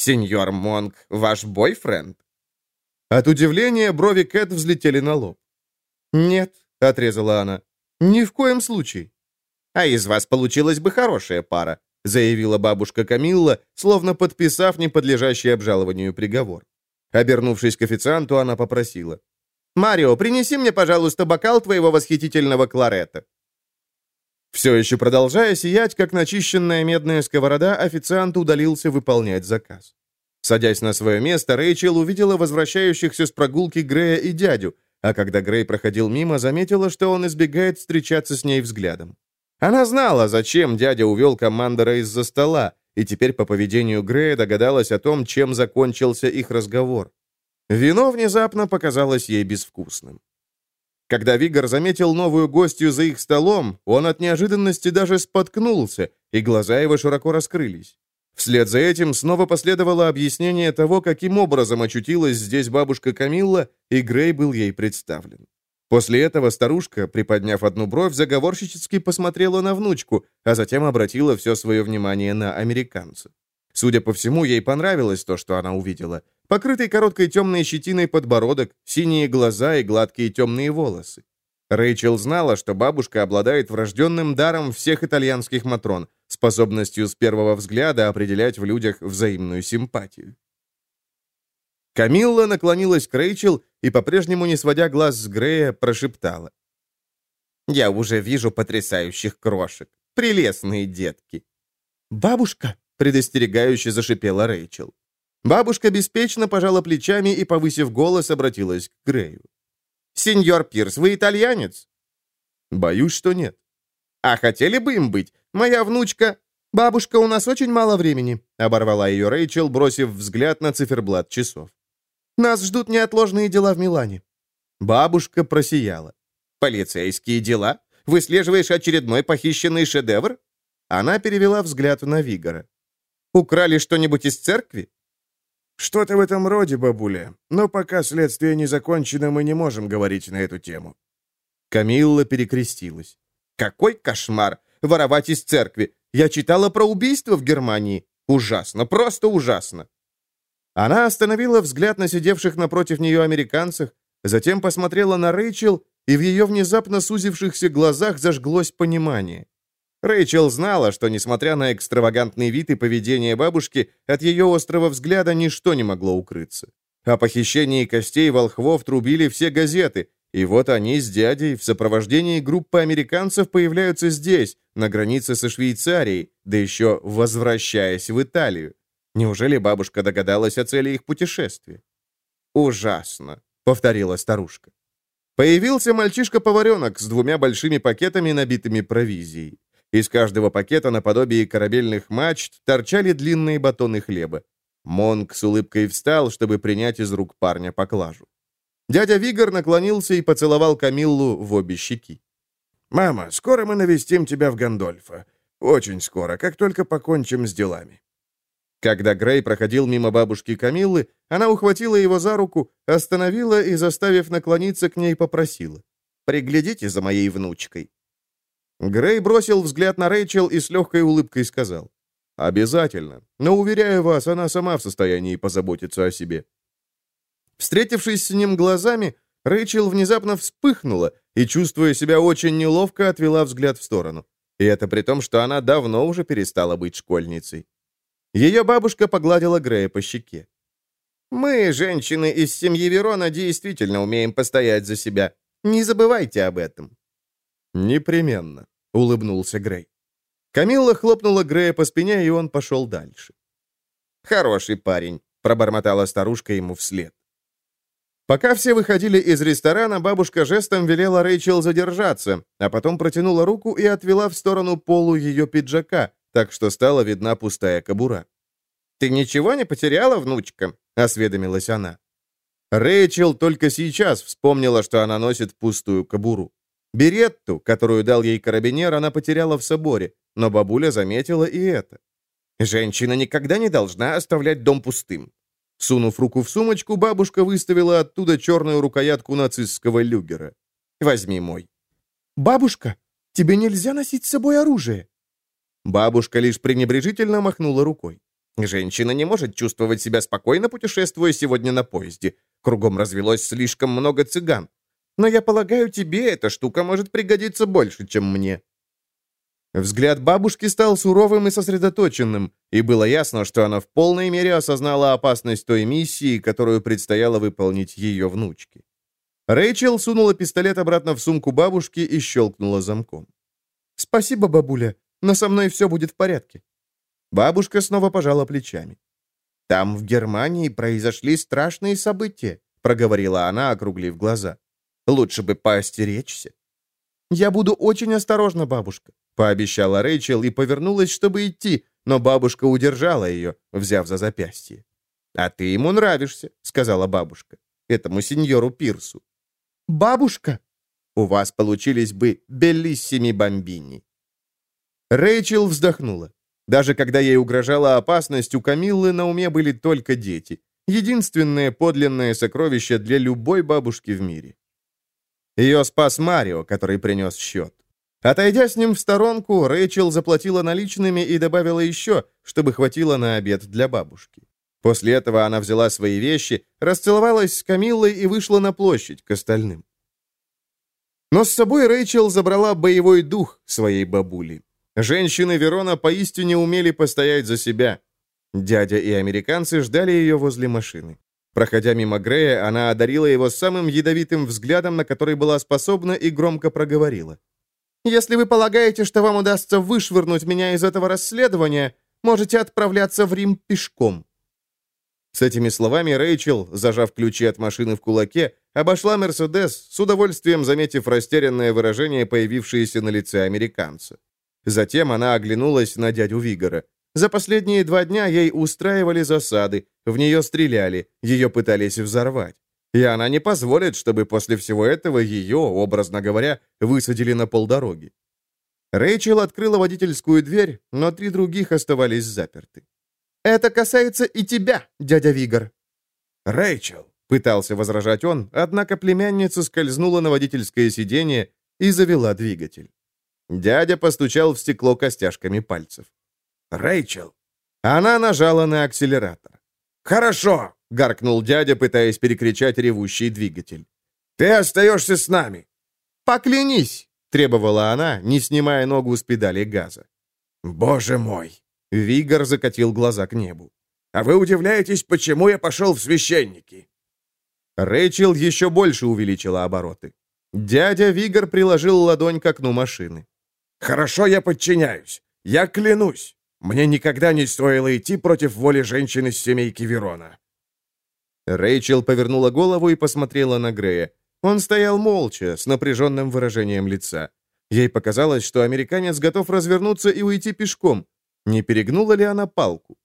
«Сеньор Монг, ваш бойфренд?» От удивления брови Кэт взлетели на лоб. «Нет», — отрезала она, — «ни в коем случае». «А из вас получилась бы хорошая пара», — заявила бабушка Камилла, словно подписав неподлежащий обжалованию приговор. Обернувшись к официанту, она попросила. «Марио, принеси мне, пожалуйста, бокал твоего восхитительного кларета». Все еще продолжая сиять, как начищенная медная сковорода, официант удалился выполнять заказ. Садясь на свое место, Рэйчел увидела возвращающихся с прогулки Грея и дядю, а когда Грей проходил мимо, заметила, что он избегает встречаться с ней взглядом. Она знала, зачем дядя увел командора из-за стола, и теперь по поведению Грея догадалась о том, чем закончился их разговор. Вино внезапно показалось ей безвкусным. Когда Вигор заметил новую гостью за их столом, он от неожиданности даже споткнулся, и глаза его широко раскрылись. Вслед за этим снова последовало объяснение того, каким образом очутилась здесь бабушка Камилла, и Грей был ей представлен. После этого старушка, приподняв одну бровь, заговорщически посмотрела на внучку, а затем обратила все свое внимание на американца. Судя по всему, ей понравилось то, что она увидела. Покрытый короткой темной щетиной подбородок, синие глаза и гладкие темные волосы. Рэйчел знала, что бабушка обладает врожденным даром всех итальянских матрон, способностью с первого взгляда определять в людях взаимную симпатию. Камилла наклонилась к Рэйчел и, по-прежнему не сводя глаз с Грея, прошептала. «Я уже вижу потрясающих крошек. Прелестные детки». «Бабушка!» — предостерегающе зашипела Рэйчел. Бабушка беспечно пожала плечами и, повысив голос, обратилась к Грею. «Сеньор Пирс, вы итальянец?» «Боюсь, что нет». «А хотели бы им быть? Моя внучка...» «Бабушка, у нас очень мало времени», — оборвала ее Рэйчел, бросив взгляд на циферблат часов. Нас ждут неотложные дела в Милане». Бабушка просияла. «Полицейские дела? Выслеживаешь очередной похищенный шедевр?» Она перевела взгляд на Вигора. «Украли что-нибудь из церкви?» «Что-то в этом роде, бабуля. Но пока следствие не закончено, мы не можем говорить на эту тему». Камилла перекрестилась. «Какой кошмар! Воровать из церкви! Я читала про убийство в Германии. Ужасно, просто ужасно!» Она остановила взгляд на сидевших напротив нее американцев, затем посмотрела на Рэйчел, и в ее внезапно сузившихся глазах зажглось понимание. Рэйчел знала, что, несмотря на экстравагантный вид и поведение бабушки, от ее острого взгляда ничто не могло укрыться. О похищении костей волхвов трубили все газеты, и вот они с дядей в сопровождении группы американцев появляются здесь, на границе со Швейцарией, да еще возвращаясь в Италию. Неужели бабушка догадалась о цели их путешествия? «Ужасно», — повторила старушка. Появился мальчишка-поваренок с двумя большими пакетами, набитыми провизией. Из каждого пакета наподобие корабельных мачт торчали длинные батоны хлеба. Монг с улыбкой встал, чтобы принять из рук парня поклажу. Дядя Вигор наклонился и поцеловал Камиллу в обе щеки. «Мама, скоро мы навестим тебя в Гондольфа. Очень скоро, как только покончим с делами». Когда Грей проходил мимо бабушки Камиллы, она ухватила его за руку, остановила и, заставив наклониться к ней, попросила. «Приглядите за моей внучкой». Грей бросил взгляд на Рэйчел и с легкой улыбкой сказал. «Обязательно. Но, уверяю вас, она сама в состоянии позаботиться о себе». Встретившись с ним глазами, Рэйчел внезапно вспыхнула и, чувствуя себя очень неловко, отвела взгляд в сторону. И это при том, что она давно уже перестала быть школьницей. Ее бабушка погладила Грея по щеке. «Мы, женщины из семьи Верона, действительно умеем постоять за себя. Не забывайте об этом». «Непременно», — улыбнулся Грей. Камилла хлопнула Грея по спине, и он пошел дальше. «Хороший парень», — пробормотала старушка ему вслед. Пока все выходили из ресторана, бабушка жестом велела Рэйчел задержаться, а потом протянула руку и отвела в сторону полу ее пиджака, так что стала видна пустая кобура. «Ты ничего не потеряла, внучка?» — осведомилась она. Рэйчел только сейчас вспомнила, что она носит пустую кобуру. Беретту, которую дал ей карабинер, она потеряла в соборе, но бабуля заметила и это. Женщина никогда не должна оставлять дом пустым. Сунув руку в сумочку, бабушка выставила оттуда черную рукоятку нацистского люгера. «Возьми мой». «Бабушка, тебе нельзя носить с собой оружие», Бабушка лишь пренебрежительно махнула рукой. Женщина не может чувствовать себя спокойно, путешествуя сегодня на поезде. Кругом развелось слишком много цыган. Но я полагаю, тебе эта штука может пригодиться больше, чем мне». Взгляд бабушки стал суровым и сосредоточенным, и было ясно, что она в полной мере осознала опасность той миссии, которую предстояло выполнить ее внучке. Рэйчел сунула пистолет обратно в сумку бабушки и щелкнула замком. «Спасибо, бабуля, но со мной все будет в порядке». Бабушка снова пожала плечами. «Там, в Германии, произошли страшные события», — проговорила она, округлив глаза. «Лучше бы поостеречься». «Я буду очень осторожна, бабушка», — пообещала Рэйчел и повернулась, чтобы идти, но бабушка удержала ее, взяв за запястье. «А ты ему нравишься», — сказала бабушка, этому сеньору Пирсу. «Бабушка!» «У вас получились бы белиссими бомбини». Рэйчел вздохнула. Даже когда ей угрожала опасность, у Камиллы на уме были только дети. Единственное подлинное сокровище для любой бабушки в мире. Ее спас Марио, который принес счет. Отойдя с ним в сторонку, Рэйчел заплатила наличными и добавила еще, чтобы хватило на обед для бабушки. После этого она взяла свои вещи, расцеловалась с Камиллой и вышла на площадь к остальным. Но с собой Рэйчел забрала боевой дух своей бабули. Женщины Верона поистине умели постоять за себя. Дядя и американцы ждали ее возле машины. Проходя мимо Грея, она одарила его самым ядовитым взглядом, на который была способна, и громко проговорила. «Если вы полагаете, что вам удастся вышвырнуть меня из этого расследования, можете отправляться в Рим пешком». С этими словами Рэйчел, зажав ключи от машины в кулаке, обошла Мерседес, с удовольствием заметив растерянное выражение, появившееся на лице американца. Затем она оглянулась на дядю Вигора. За последние два дня ей устраивали засады, в нее стреляли, ее пытались взорвать. И она не позволит, чтобы после всего этого ее, образно говоря, высадили на полдороги. Рэйчел открыла водительскую дверь, но три других оставались заперты. «Это касается и тебя, дядя Вигор». «Рэйчел», — пытался возражать он, однако племянница скользнула на водительское сиденье и завела двигатель. Дядя постучал в стекло костяшками пальцев. «Рэйчел!» Она нажала на акселератор. «Хорошо!» — гаркнул дядя, пытаясь перекричать ревущий двигатель. «Ты остаешься с нами!» «Поклянись!» — требовала она, не снимая ногу с педали газа. «Боже мой!» — Вигор закатил глаза к небу. «А вы удивляетесь, почему я пошел в священники?» Рэйчел еще больше увеличила обороты. Дядя Вигор приложил ладонь к окну машины. Хорошо, я подчиняюсь. Я клянусь. Мне никогда не стоило идти против воли женщины с семейки Верона». Рэйчел повернула голову и посмотрела на Грея. Он стоял молча, с напряженным выражением лица. Ей показалось, что американец готов развернуться и уйти пешком. Не перегнула ли она палку?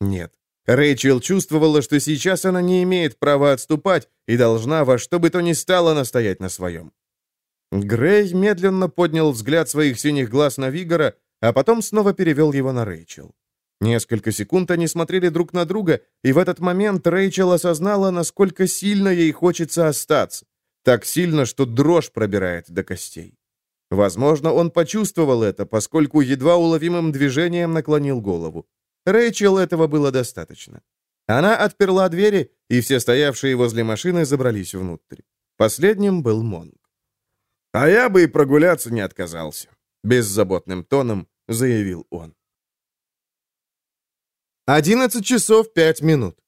Нет. Рэйчел чувствовала, что сейчас она не имеет права отступать и должна во что бы то ни стало настоять на своем. Грей медленно поднял взгляд своих синих глаз на Вигора, а потом снова перевел его на Рэйчел. Несколько секунд они смотрели друг на друга, и в этот момент Рэйчел осознала, насколько сильно ей хочется остаться. Так сильно, что дрожь пробирает до костей. Возможно, он почувствовал это, поскольку едва уловимым движением наклонил голову. Рэйчел этого было достаточно. Она отперла двери, и все стоявшие возле машины забрались внутрь. Последним был Монг. «А я бы и прогуляться не отказался», — беззаботным тоном заявил он. Одиннадцать часов пять минут.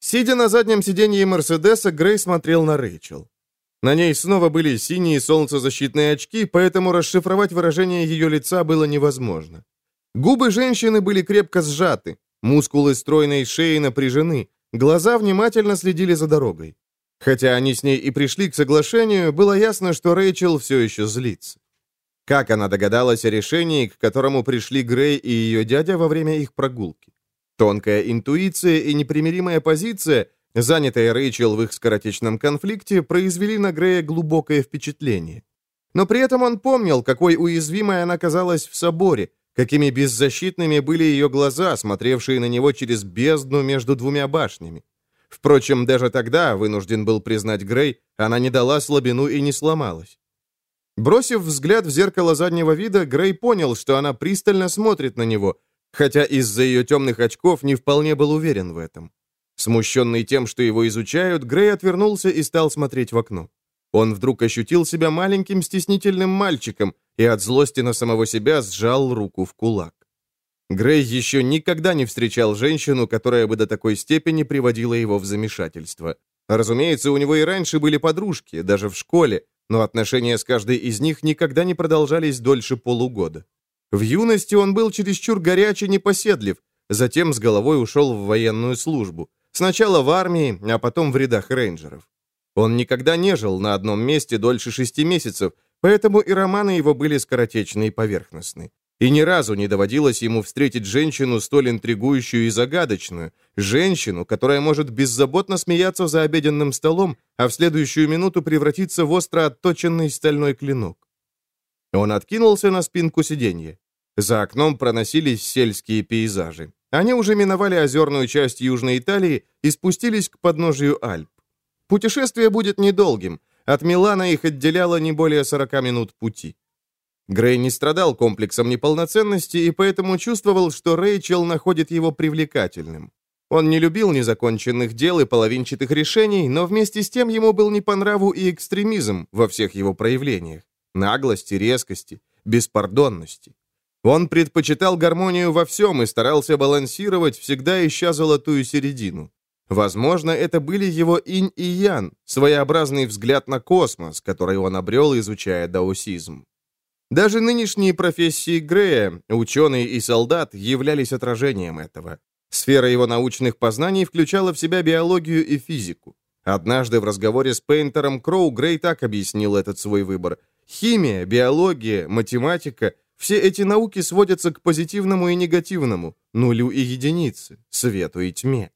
Сидя на заднем сиденье Мерседеса, Грей смотрел на Рэйчел. На ней снова были синие солнцезащитные очки, поэтому расшифровать выражение ее лица было невозможно. Губы женщины были крепко сжаты, мускулы стройной шеи напряжены, глаза внимательно следили за дорогой. Хотя они с ней и пришли к соглашению, было ясно, что Рэйчел все еще злится. Как она догадалась о решении, к которому пришли Грей и ее дядя во время их прогулки? Тонкая интуиция и непримиримая позиция, занятая Рэйчел в их скоротечном конфликте, произвели на Грея глубокое впечатление. Но при этом он помнил, какой уязвимой она казалась в соборе, какими беззащитными были ее глаза, смотревшие на него через бездну между двумя башнями. Впрочем, даже тогда, вынужден был признать Грей, она не дала слабину и не сломалась. Бросив взгляд в зеркало заднего вида, Грей понял, что она пристально смотрит на него, хотя из-за ее темных очков не вполне был уверен в этом. Смущенный тем, что его изучают, Грей отвернулся и стал смотреть в окно. Он вдруг ощутил себя маленьким стеснительным мальчиком и от злости на самого себя сжал руку в кулак. Грей еще никогда не встречал женщину, которая бы до такой степени приводила его в замешательство. Разумеется, у него и раньше были подружки, даже в школе, но отношения с каждой из них никогда не продолжались дольше полугода. В юности он был чересчур горячий, непоседлив, затем с головой ушел в военную службу. Сначала в армии, а потом в рядах рейнджеров. Он никогда не жил на одном месте дольше шести месяцев, поэтому и романы его были скоротечны и поверхностны. И ни разу не доводилось ему встретить женщину столь интригующую и загадочную, женщину, которая может беззаботно смеяться за обеденным столом, а в следующую минуту превратиться в остро отточенный стальной клинок. Он откинулся на спинку сиденья. За окном проносились сельские пейзажи. Они уже миновали озерную часть Южной Италии и спустились к подножию Альп. Путешествие будет недолгим. От Милана их отделяло не более 40 минут пути. Грей не страдал комплексом неполноценности и поэтому чувствовал, что Рэйчел находит его привлекательным. Он не любил незаконченных дел и половинчатых решений, но вместе с тем ему был не по нраву и экстремизм во всех его проявлениях. Наглости, резкости, беспардонности. Он предпочитал гармонию во всем и старался балансировать, всегда ища золотую середину. Возможно, это были его инь и ян, своеобразный взгляд на космос, который он обрел, изучая даосизм. Даже нынешние профессии Грея, ученый и солдат, являлись отражением этого. Сфера его научных познаний включала в себя биологию и физику. Однажды в разговоре с Пейнтером Кроу Грей так объяснил этот свой выбор. Химия, биология, математика – все эти науки сводятся к позитивному и негативному, нулю и единице, свету и тьме.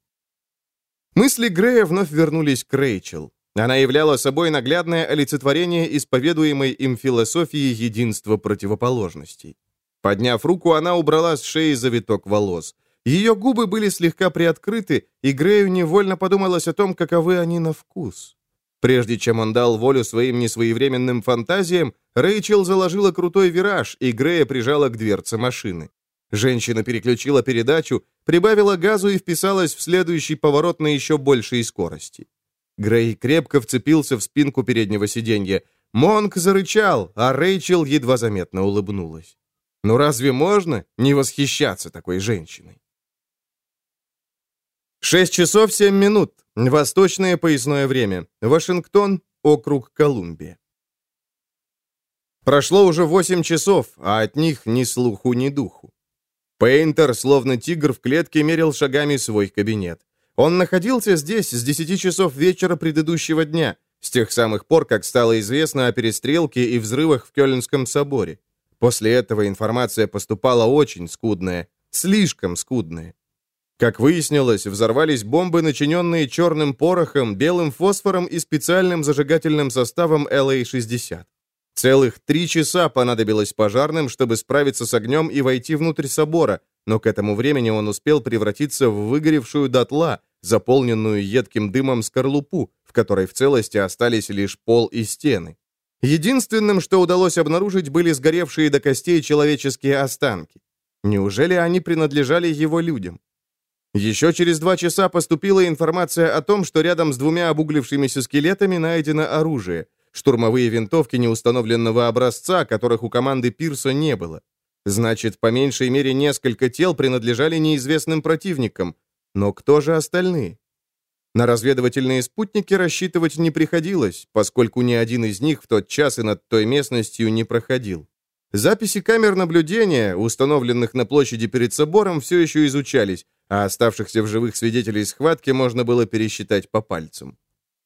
Мысли Грея вновь вернулись к Рэйчел. Она являла собой наглядное олицетворение исповедуемой им философии единства противоположностей. Подняв руку, она убрала с шеи завиток волос. Ее губы были слегка приоткрыты, и Грею невольно подумалось о том, каковы они на вкус. Прежде чем он дал волю своим несвоевременным фантазиям, Рэйчел заложила крутой вираж, и Грея прижала к дверце машины. Женщина переключила передачу, прибавила газу и вписалась в следующий поворот на еще большей скорости. Грей крепко вцепился в спинку переднего сиденья. Монк зарычал, а Рэйчел едва заметно улыбнулась. Ну разве можно не восхищаться такой женщиной? Шесть часов семь минут. Восточное поясное время. Вашингтон, округ Колумбия. Прошло уже восемь часов, а от них ни слуху, ни духу. Пейнтер, словно тигр в клетке, мерил шагами свой кабинет. Он находился здесь с 10 часов вечера предыдущего дня, с тех самых пор, как стало известно о перестрелке и взрывах в Кёльнском соборе. После этого информация поступала очень скудная, слишком скудная. Как выяснилось, взорвались бомбы, начиненные черным порохом, белым фосфором и специальным зажигательным составом LA-60. Целых три часа понадобилось пожарным, чтобы справиться с огнем и войти внутрь собора, но к этому времени он успел превратиться в выгоревшую дотла, заполненную едким дымом скорлупу, в которой в целости остались лишь пол и стены. Единственным, что удалось обнаружить, были сгоревшие до костей человеческие останки. Неужели они принадлежали его людям? Еще через два часа поступила информация о том, что рядом с двумя обуглившимися скелетами найдено оружие, штурмовые винтовки неустановленного образца, которых у команды Пирса не было. Значит, по меньшей мере несколько тел принадлежали неизвестным противникам, но кто же остальные? На разведывательные спутники рассчитывать не приходилось, поскольку ни один из них в тот час и над той местностью не проходил. Записи камер наблюдения, установленных на площади перед собором, все еще изучались, а оставшихся в живых свидетелей схватки можно было пересчитать по пальцам.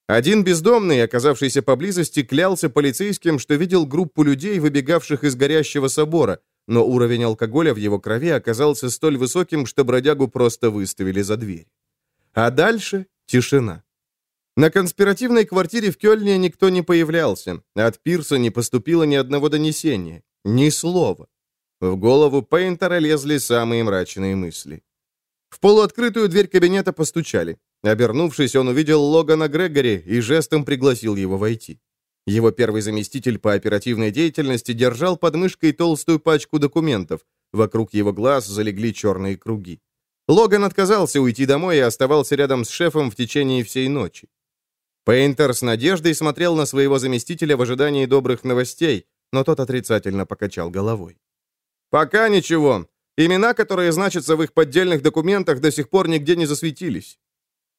Один бездомный, оказавшийся поблизости, клялся полицейским, что видел группу людей, выбегавших из горящего собора, но уровень алкоголя в его крови оказался столь высоким, что бродягу просто выставили за дверь. А дальше тишина. На конспиративной квартире в Кёльне никто не появлялся, от Пирса не поступило ни одного донесения, ни слова. В голову Пейнтера лезли самые мрачные мысли. В полуоткрытую дверь кабинета постучали. Обернувшись, он увидел Логана Грегори и жестом пригласил его войти. Его первый заместитель по оперативной деятельности держал под мышкой толстую пачку документов. Вокруг его глаз залегли черные круги. Логан отказался уйти домой и оставался рядом с шефом в течение всей ночи. Пейнтер с надеждой смотрел на своего заместителя в ожидании добрых новостей, но тот отрицательно покачал головой. «Пока ничего. Имена, которые значатся в их поддельных документах, до сих пор нигде не засветились».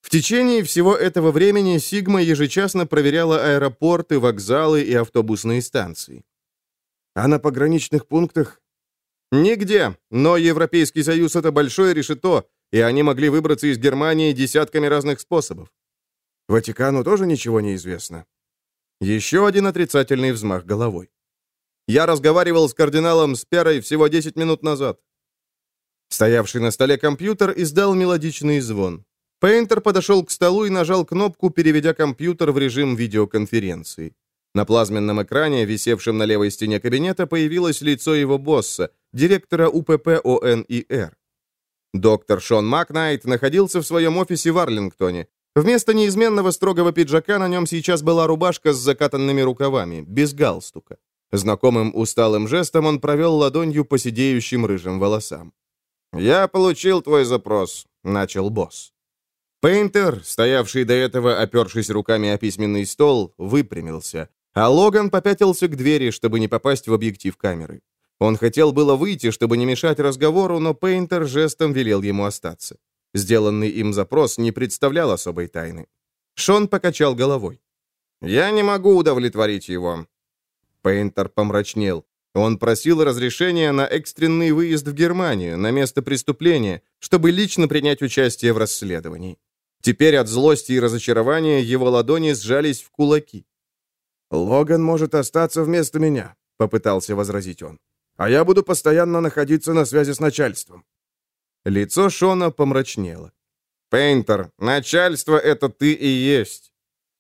В течение всего этого времени Сигма ежечасно проверяла аэропорты, вокзалы и автобусные станции. А на пограничных пунктах? Нигде, но Европейский Союз — это большое решето, и они могли выбраться из Германии десятками разных способов. Ватикану тоже ничего не известно. Еще один отрицательный взмах головой. Я разговаривал с кардиналом Сперой всего 10 минут назад. Стоявший на столе компьютер издал мелодичный звон. Пейнтер подошел к столу и нажал кнопку, переведя компьютер в режим видеоконференции. На плазменном экране, висевшем на левой стене кабинета, появилось лицо его босса, директора УПП ОНИР. Доктор Шон Макнайт находился в своем офисе в Арлингтоне. Вместо неизменного строгого пиджака на нем сейчас была рубашка с закатанными рукавами, без галстука. Знакомым усталым жестом он провел ладонью по сидеющим рыжим волосам. «Я получил твой запрос», — начал босс. Пейнтер, стоявший до этого, опершись руками о письменный стол, выпрямился, а Логан попятился к двери, чтобы не попасть в объектив камеры. Он хотел было выйти, чтобы не мешать разговору, но Пейнтер жестом велел ему остаться. Сделанный им запрос не представлял особой тайны. Шон покачал головой. «Я не могу удовлетворить его». Пейнтер помрачнел. Он просил разрешения на экстренный выезд в Германию, на место преступления, чтобы лично принять участие в расследовании. Теперь от злости и разочарования его ладони сжались в кулаки. «Логан может остаться вместо меня», — попытался возразить он. «А я буду постоянно находиться на связи с начальством». Лицо Шона помрачнело. «Пейнтер, начальство — это ты и есть.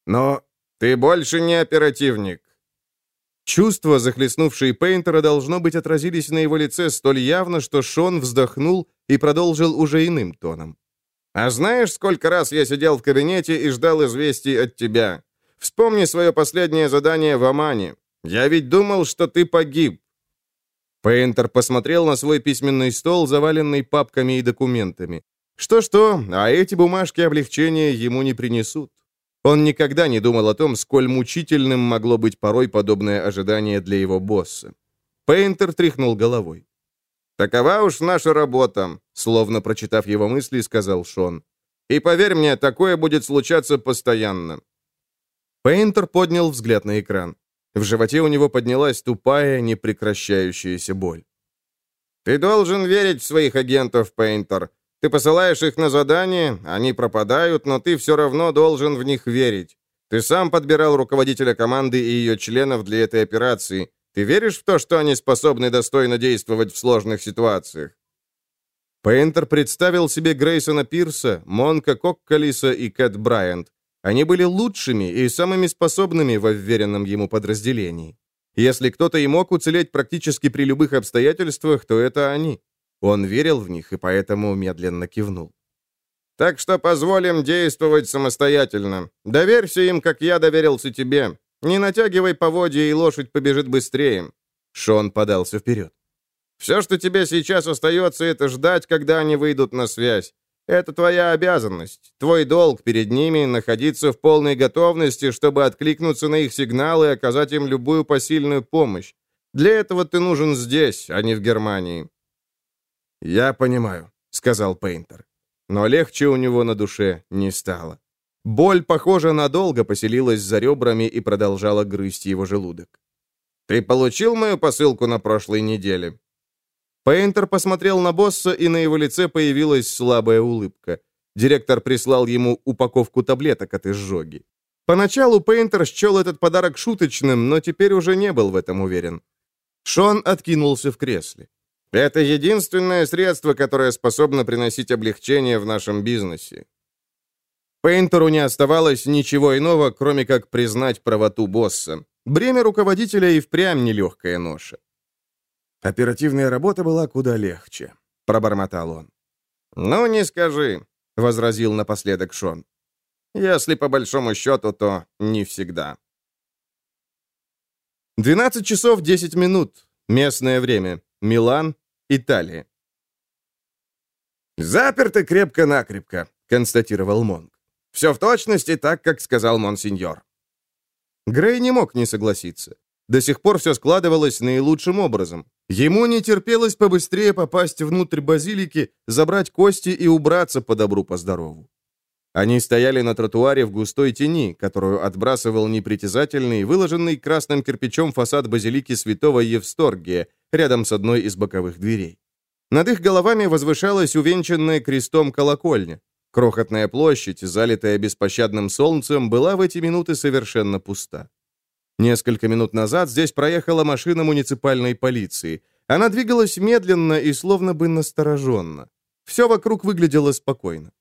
Но ты больше не оперативник». Чувства, захлестнувшие Пейнтера, должно быть, отразились на его лице столь явно, что Шон вздохнул и продолжил уже иным тоном. «А знаешь, сколько раз я сидел в кабинете и ждал известий от тебя? Вспомни свое последнее задание в Омане. Я ведь думал, что ты погиб. Пейнтер посмотрел на свой письменный стол, заваленный папками и документами. Что-что, а эти бумажки облегчения ему не принесут. Он никогда не думал о том, сколь мучительным могло быть порой подобное ожидание для его босса. Пейнтер тряхнул головой. «Такова уж наша работа», словно прочитав его мысли, сказал Шон. «И поверь мне, такое будет случаться постоянно». Пейнтер поднял взгляд на экран. В животе у него поднялась тупая, непрекращающаяся боль. «Ты должен верить в своих агентов, Пейнтер. Ты посылаешь их на задание, они пропадают, но ты все равно должен в них верить. Ты сам подбирал руководителя команды и ее членов для этой операции. Ты веришь в то, что они способны достойно действовать в сложных ситуациях?» Пейнтер представил себе Грейсона Пирса, Монка Коккалиса и Кэт Брайант, они были лучшими и самыми способными во вверенном ему подразделении. Если кто-то и мог уцелеть практически при любых обстоятельствах, то это они. Он верил в них и поэтому медленно кивнул. «Так что позволим действовать самостоятельно. Доверься им, как я доверился тебе. Не натягивай поводья, и лошадь побежит быстрее». Шон подался вперед. «Все, что тебе сейчас остается, это ждать, когда они выйдут на связь. Это твоя обязанность, твой долг перед ними находиться в полной готовности, чтобы откликнуться на их сигналы и оказать им любую посильную помощь. Для этого ты нужен здесь, а не в Германии». «Я понимаю», — сказал Пейнтер. Но легче у него на душе не стало. Боль, похоже, надолго поселилась за ребрами и продолжала грызть его желудок. «Ты получил мою посылку на прошлой неделе?» Пейнтер посмотрел на босса, и на его лице появилась слабая улыбка. Директор прислал ему упаковку таблеток от изжоги. Поначалу Пейнтер счел этот подарок шуточным, но теперь уже не был в этом уверен. Шон откинулся в кресле. «Это единственное средство, которое способно приносить облегчение в нашем бизнесе». Пейнтеру не оставалось ничего иного, кроме как признать правоту босса. Бремя руководителя и впрямь нелегкая ноша. Оперативная работа была куда легче, пробормотал он. «Ну, не скажи», — возразил напоследок Шон. «Если по большому счету, то не всегда». 12 часов 10 минут. Местное время. Милан, Италия. «Заперто крепко-накрепко», — констатировал Монг. «Все в точности так, как сказал монсеньор». Грей не мог не согласиться. До сих пор все складывалось наилучшим образом. Ему не терпелось побыстрее попасть внутрь базилики, забрать кости и убраться по добру, по здорову. Они стояли на тротуаре в густой тени, которую отбрасывал непритязательный, выложенный красным кирпичом фасад базилики святого Евсторгия, рядом с одной из боковых дверей. Над их головами возвышалась увенчанная крестом колокольня. Крохотная площадь, залитая беспощадным солнцем, была в эти минуты совершенно пуста. Несколько минут назад здесь проехала машина муниципальной полиции. Она двигалась медленно и словно бы настороженно. Все вокруг выглядело спокойно.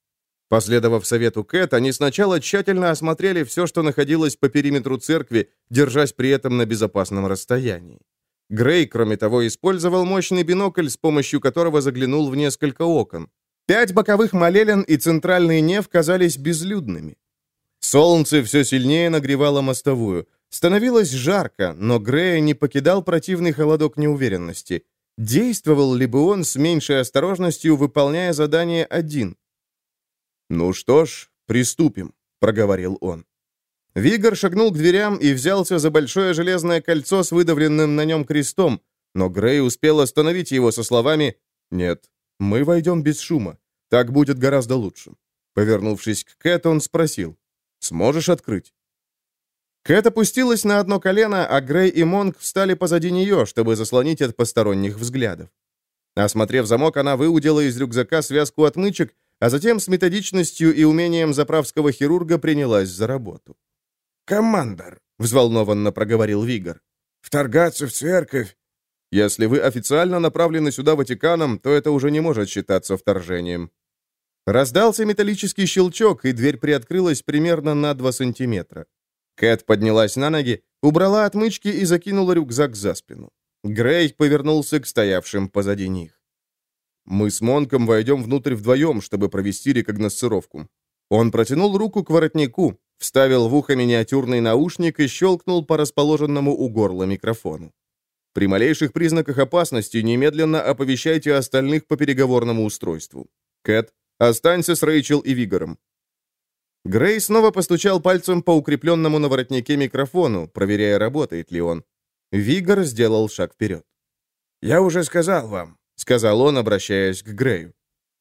Последовав совету Кэт, они сначала тщательно осмотрели все, что находилось по периметру церкви, держась при этом на безопасном расстоянии. Грей, кроме того, использовал мощный бинокль, с помощью которого заглянул в несколько окон. Пять боковых молелен и центральный неф казались безлюдными. Солнце все сильнее нагревало мостовую. Становилось жарко, но Грея не покидал противный холодок неуверенности. Действовал ли бы он с меньшей осторожностью, выполняя задание один? «Ну что ж, приступим», — проговорил он. Вигор шагнул к дверям и взялся за большое железное кольцо с выдавленным на нем крестом, но Грей успел остановить его со словами «Нет, мы войдем без шума. Так будет гораздо лучше». Повернувшись к Кэт, он спросил «Сможешь открыть?» Кэт опустилась на одно колено, а Грей и Монг встали позади нее, чтобы заслонить от посторонних взглядов. Осмотрев замок, она выудила из рюкзака связку отмычек а затем с методичностью и умением заправского хирурга принялась за работу. «Командор», — взволнованно проговорил Вигор, — «вторгаться в церковь». «Если вы официально направлены сюда Ватиканом, то это уже не может считаться вторжением». Раздался металлический щелчок, и дверь приоткрылась примерно на 2 сантиметра. Кэт поднялась на ноги, убрала отмычки и закинула рюкзак за спину. Грей повернулся к стоявшим позади них. Мы с Монком войдем внутрь вдвоем, чтобы провести рекогносцировку. Он протянул руку к воротнику, вставил в ухо миниатюрный наушник и щелкнул по расположенному у горла микрофону. При малейших признаках опасности немедленно оповещайте остальных по переговорному устройству. Кэт, останься с Рэйчел и Вигором. Грей снова постучал пальцем по укрепленному на воротнике микрофону, проверяя, работает ли он. Вигор сделал шаг вперед. «Я уже сказал вам, — сказал он, обращаясь к Грею.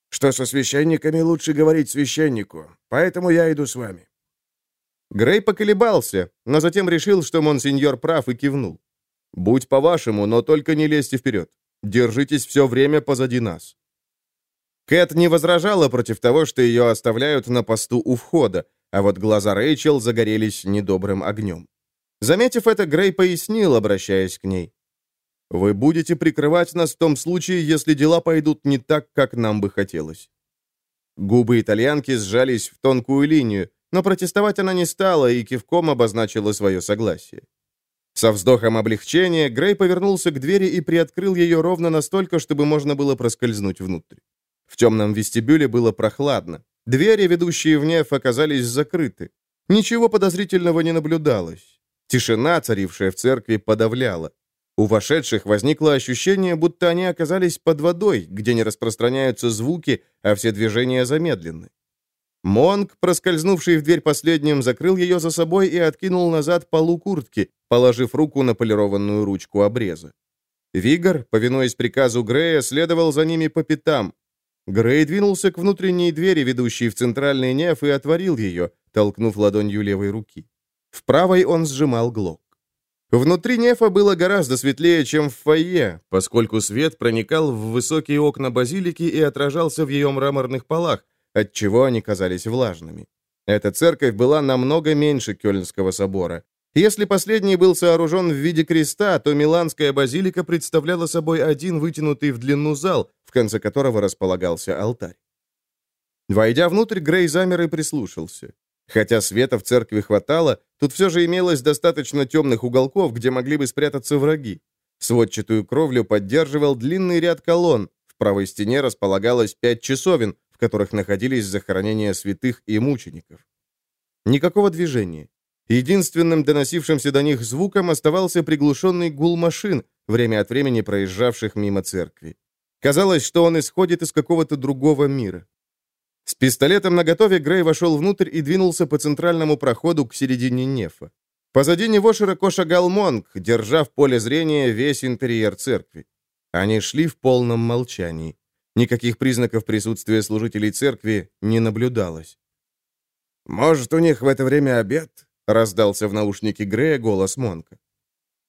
«Что со священниками лучше говорить священнику, поэтому я иду с вами». Грей поколебался, но затем решил, что монсеньор прав и кивнул. «Будь по-вашему, но только не лезьте вперед. Держитесь все время позади нас». Кэт не возражала против того, что ее оставляют на посту у входа, а вот глаза Рэйчел загорелись недобрым огнем. Заметив это, Грей пояснил, обращаясь к ней. Вы будете прикрывать нас в том случае, если дела пойдут не так, как нам бы хотелось». Губы итальянки сжались в тонкую линию, но протестовать она не стала и кивком обозначила свое согласие. Со вздохом облегчения Грей повернулся к двери и приоткрыл ее ровно настолько, чтобы можно было проскользнуть внутрь. В темном вестибюле было прохладно. Двери, ведущие в неф, оказались закрыты. Ничего подозрительного не наблюдалось. Тишина, царившая в церкви, подавляла. У вошедших возникло ощущение, будто они оказались под водой, где не распространяются звуки, а все движения замедлены. Монг, проскользнувший в дверь последним, закрыл ее за собой и откинул назад полу куртки, положив руку на полированную ручку обреза. Вигор, повинуясь приказу Грея, следовал за ними по пятам. Грей двинулся к внутренней двери, ведущей в центральный неф, и отворил ее, толкнув ладонью левой руки. В правой он сжимал глок. Внутри нефа было гораздо светлее, чем в фойе, поскольку свет проникал в высокие окна базилики и отражался в ее мраморных полах, отчего они казались влажными. Эта церковь была намного меньше Кёльнского собора. Если последний был сооружен в виде креста, то Миланская базилика представляла собой один вытянутый в длину зал, в конце которого располагался алтарь. Войдя внутрь, Грей замер и прислушался. Хотя света в церкви хватало, тут все же имелось достаточно темных уголков, где могли бы спрятаться враги. Сводчатую кровлю поддерживал длинный ряд колонн. В правой стене располагалось пять часовен, которых находились захоронения святых и мучеников. Никакого движения. Единственным доносившимся до них звуком оставался приглушенный гул машин, время от времени проезжавших мимо церкви. Казалось, что он исходит из какого-то другого мира. С пистолетом наготове Грей вошел внутрь и двинулся по центральному проходу к середине нефа. Позади него широко шагал Монг, держа в поле зрения весь интерьер церкви. Они шли в полном молчании. Никаких признаков присутствия служителей церкви не наблюдалось. «Может, у них в это время обед?» — раздался в наушнике Грея голос Монка.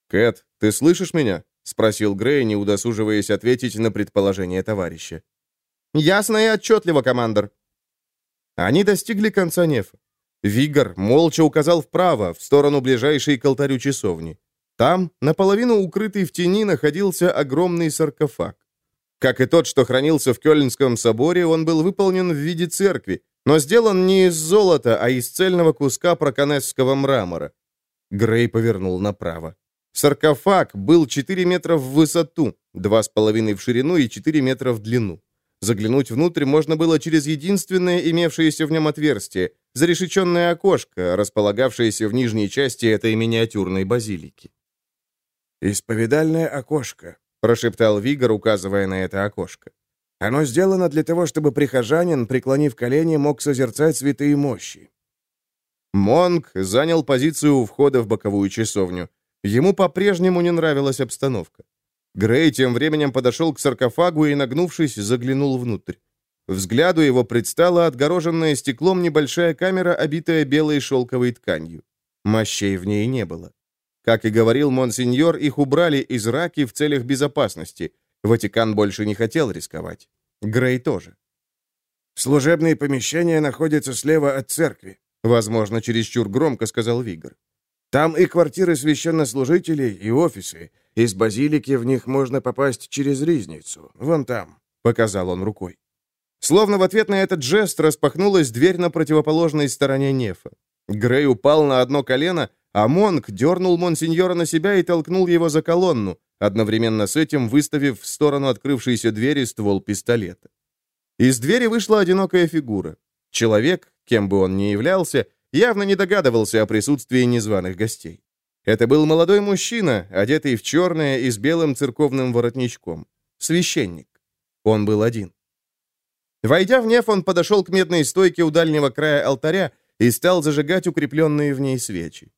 «Кэт, ты слышишь меня?» — спросил Грей, не удосуживаясь ответить на предположение товарища. «Ясно и отчетливо, командор». Они достигли конца нефа. Вигор молча указал вправо, в сторону ближайшей к алтарю часовни. Там, наполовину укрытый в тени, находился огромный саркофаг. Как и тот, что хранился в Кёльнском соборе, он был выполнен в виде церкви, но сделан не из золота, а из цельного куска проконесского мрамора. Грей повернул направо. Саркофаг был 4 метра в высоту, 2,5 в ширину и 4 метра в длину. Заглянуть внутрь можно было через единственное имевшееся в нем отверстие, зарешеченное окошко, располагавшееся в нижней части этой миниатюрной базилики. «Исповедальное окошко», — прошептал Вигор, указывая на это окошко. «Оно сделано для того, чтобы прихожанин, преклонив колени, мог созерцать святые мощи». Монг занял позицию у входа в боковую часовню. Ему по-прежнему не нравилась обстановка. Грей тем временем подошел к саркофагу и, нагнувшись, заглянул внутрь. Взгляду его предстала отгороженная стеклом небольшая камера, обитая белой шелковой тканью. Мощей в ней не было. Как и говорил монсеньор, их убрали из раки в целях безопасности. Ватикан больше не хотел рисковать. Грей тоже. «Служебные помещения находятся слева от церкви», возможно, чересчур громко сказал Вигр. «Там и квартиры священнослужителей, и офисы. Из базилики в них можно попасть через ризницу. Вон там», — показал он рукой. Словно в ответ на этот жест распахнулась дверь на противоположной стороне нефа. Грей упал на одно колено, а Монк дернул Монсеньора на себя и толкнул его за колонну, одновременно с этим выставив в сторону открывшейся двери ствол пистолета. Из двери вышла одинокая фигура. Человек, кем бы он ни являлся, явно не догадывался о присутствии незваных гостей. Это был молодой мужчина, одетый в черное и с белым церковным воротничком. Священник. Он был один. Войдя в неф, он подошел к медной стойке у дальнего края алтаря и стал зажигать укрепленные в ней свечи.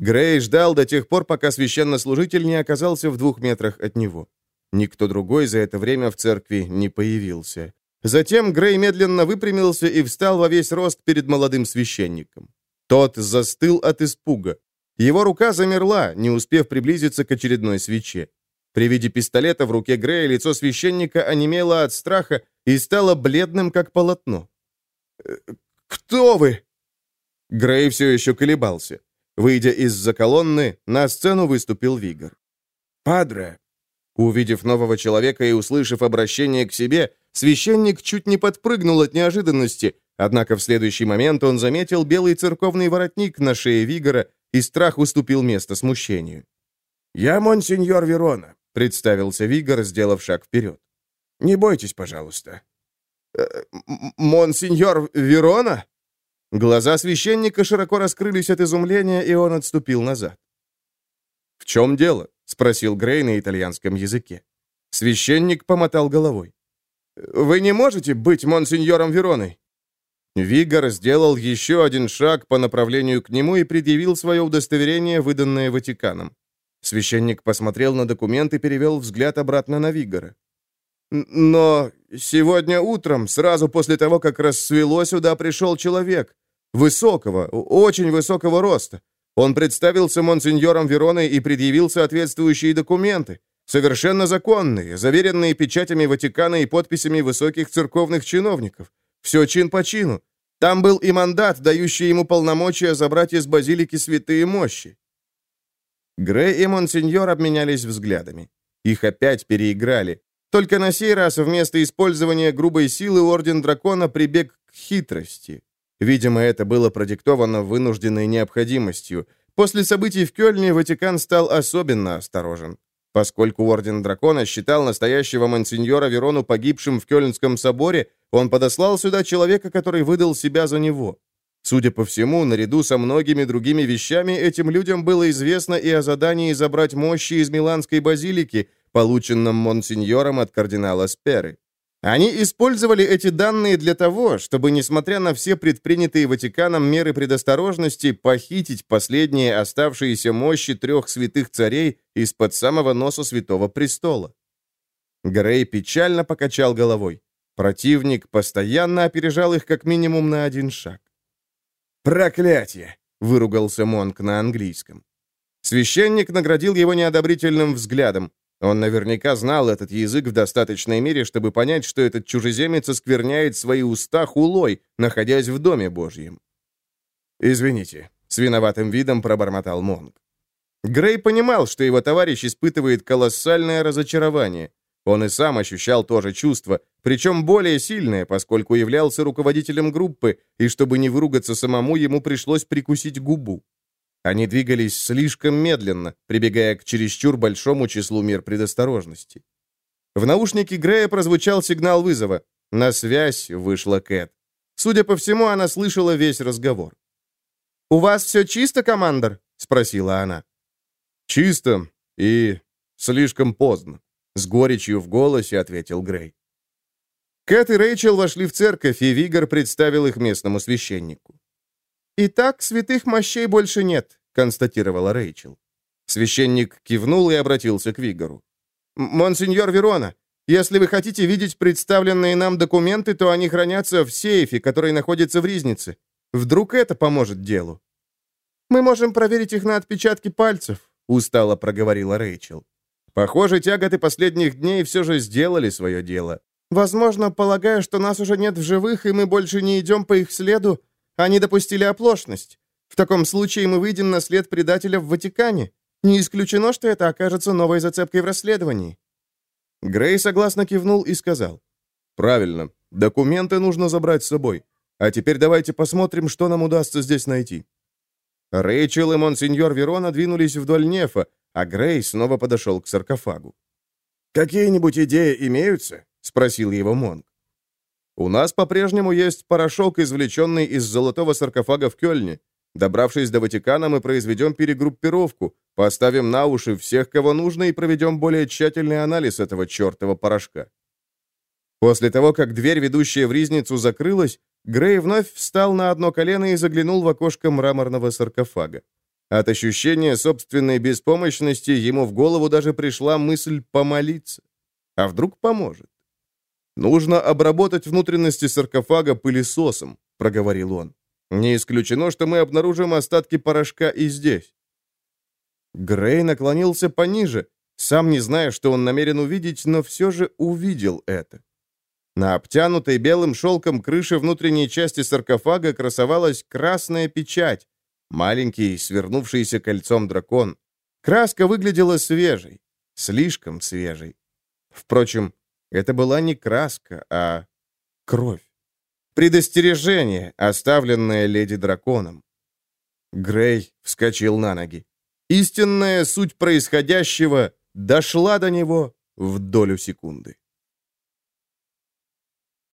Грей ждал до тех пор, пока священнослужитель не оказался в двух метрах от него. Никто другой за это время в церкви не появился. Затем Грей медленно выпрямился и встал во весь рост перед молодым священником. Тот застыл от испуга. Его рука замерла, не успев приблизиться к очередной свече. При виде пистолета в руке Грея лицо священника онемело от страха и стало бледным, как полотно. «Э, «Кто вы?» Грей все еще колебался. Выйдя из-за колонны, на сцену выступил Вигор. «Падре!» Увидев нового человека и услышав обращение к себе, священник чуть не подпрыгнул от неожиданности, однако в следующий момент он заметил белый церковный воротник на шее Вигора, и страх уступил место смущению. «Я монсеньор Верона», — представился Вигор, сделав шаг вперед. «Не бойтесь, пожалуйста». «Э, «Монсеньор Верона?» Глаза священника широко раскрылись от изумления, и он отступил назад. «В чем дело?» — спросил Грей на итальянском языке. Священник помотал головой. «Вы не можете быть монсеньором Вероной?» Вигор сделал еще один шаг по направлению к нему и предъявил свое удостоверение, выданное Ватиканом. Священник посмотрел на документ и перевел взгляд обратно на Вигора. «Но сегодня утром, сразу после того, как рассвело, сюда пришел человек. Высокого, очень высокого роста. Он представился монсеньором Вероной и предъявил соответствующие документы. Совершенно законные, заверенные печатями Ватикана и подписями высоких церковных чиновников. Все чин по чину. Там был и мандат, дающий ему полномочия забрать из базилики святые мощи. Грей и монсеньор обменялись взглядами. Их опять переиграли. Только на сей раз вместо использования грубой силы Орден Дракона прибег к хитрости. Видимо, это было продиктовано вынужденной необходимостью. После событий в Кёльне Ватикан стал особенно осторожен. Поскольку Орден Дракона считал настоящего мансиньора Верону погибшим в Кёльнском соборе, он подослал сюда человека, который выдал себя за него. Судя по всему, наряду со многими другими вещами, этим людям было известно и о задании забрать мощи из Миланской базилики, полученном монсеньором от кардинала Сперы. Они использовали эти данные для того, чтобы, несмотря на все предпринятые Ватиканом меры предосторожности, похитить последние оставшиеся мощи трех святых царей из-под самого носа Святого Престола. Грей печально покачал головой. Противник постоянно опережал их как минимум на один шаг. «Проклятие!» — выругался Монк на английском. Священник наградил его неодобрительным взглядом. Он наверняка знал этот язык в достаточной мере, чтобы понять, что этот чужеземец оскверняет свои уста хулой, находясь в Доме Божьем. «Извините», — с виноватым видом пробормотал Монг. Грей понимал, что его товарищ испытывает колоссальное разочарование. Он и сам ощущал то же чувство, причем более сильное, поскольку являлся руководителем группы, и чтобы не выругаться самому, ему пришлось прикусить губу. Они двигались слишком медленно, прибегая к чересчур большому числу мер предосторожности. В наушнике Грея прозвучал сигнал вызова. На связь вышла Кэт. Судя по всему, она слышала весь разговор. «У вас все чисто, командор?» — спросила она. «Чисто и слишком поздно», — с горечью в голосе ответил Грей. Кэт и Рэйчел вошли в церковь, и Вигор представил их местному священнику. «Итак, святых мощей больше нет», — констатировала Рэйчел. Священник кивнул и обратился к Вигору. «Монсеньор Верона, если вы хотите видеть представленные нам документы, то они хранятся в сейфе, который находится в Ризнице. Вдруг это поможет делу?» «Мы можем проверить их на отпечатки пальцев», — устало проговорила Рэйчел. Похоже, тяготы последних дней все же сделали свое дело. Возможно, полагая, что нас уже нет в живых, и мы больше не идем по их следу, они допустили оплошность. В таком случае мы выйдем на след предателя в Ватикане. Не исключено, что это окажется новой зацепкой в расследовании». Грей согласно кивнул и сказал. «Правильно. Документы нужно забрать с собой. А теперь давайте посмотрим, что нам удастся здесь найти». Рэйчел и монсеньор Верона двинулись вдоль нефа, а Грей снова подошел к саркофагу. «Какие-нибудь идеи имеются?» — спросил его Монг. У нас по-прежнему есть порошок, извлеченный из золотого саркофага в Кёльне. Добравшись до Ватикана, мы произведем перегруппировку, поставим на уши всех, кого нужно, и проведем более тщательный анализ этого чертова порошка. После того, как дверь, ведущая в ризницу, закрылась, Грей вновь встал на одно колено и заглянул в окошко мраморного саркофага. От ощущения собственной беспомощности ему в голову даже пришла мысль помолиться. А вдруг поможет? «Нужно обработать внутренности саркофага пылесосом», — проговорил он. «Не исключено, что мы обнаружим остатки порошка и здесь». Грей наклонился пониже, сам не зная, что он намерен увидеть, но все же увидел это. На обтянутой белым шелком крыше внутренней части саркофага красовалась красная печать, маленький, свернувшийся кольцом дракон. Краска выглядела свежей, слишком свежей. Впрочем, это была не краска, а кровь. Предостережение, оставленное леди-драконом. Грей вскочил на ноги. Истинная суть происходящего дошла до него в долю секунды.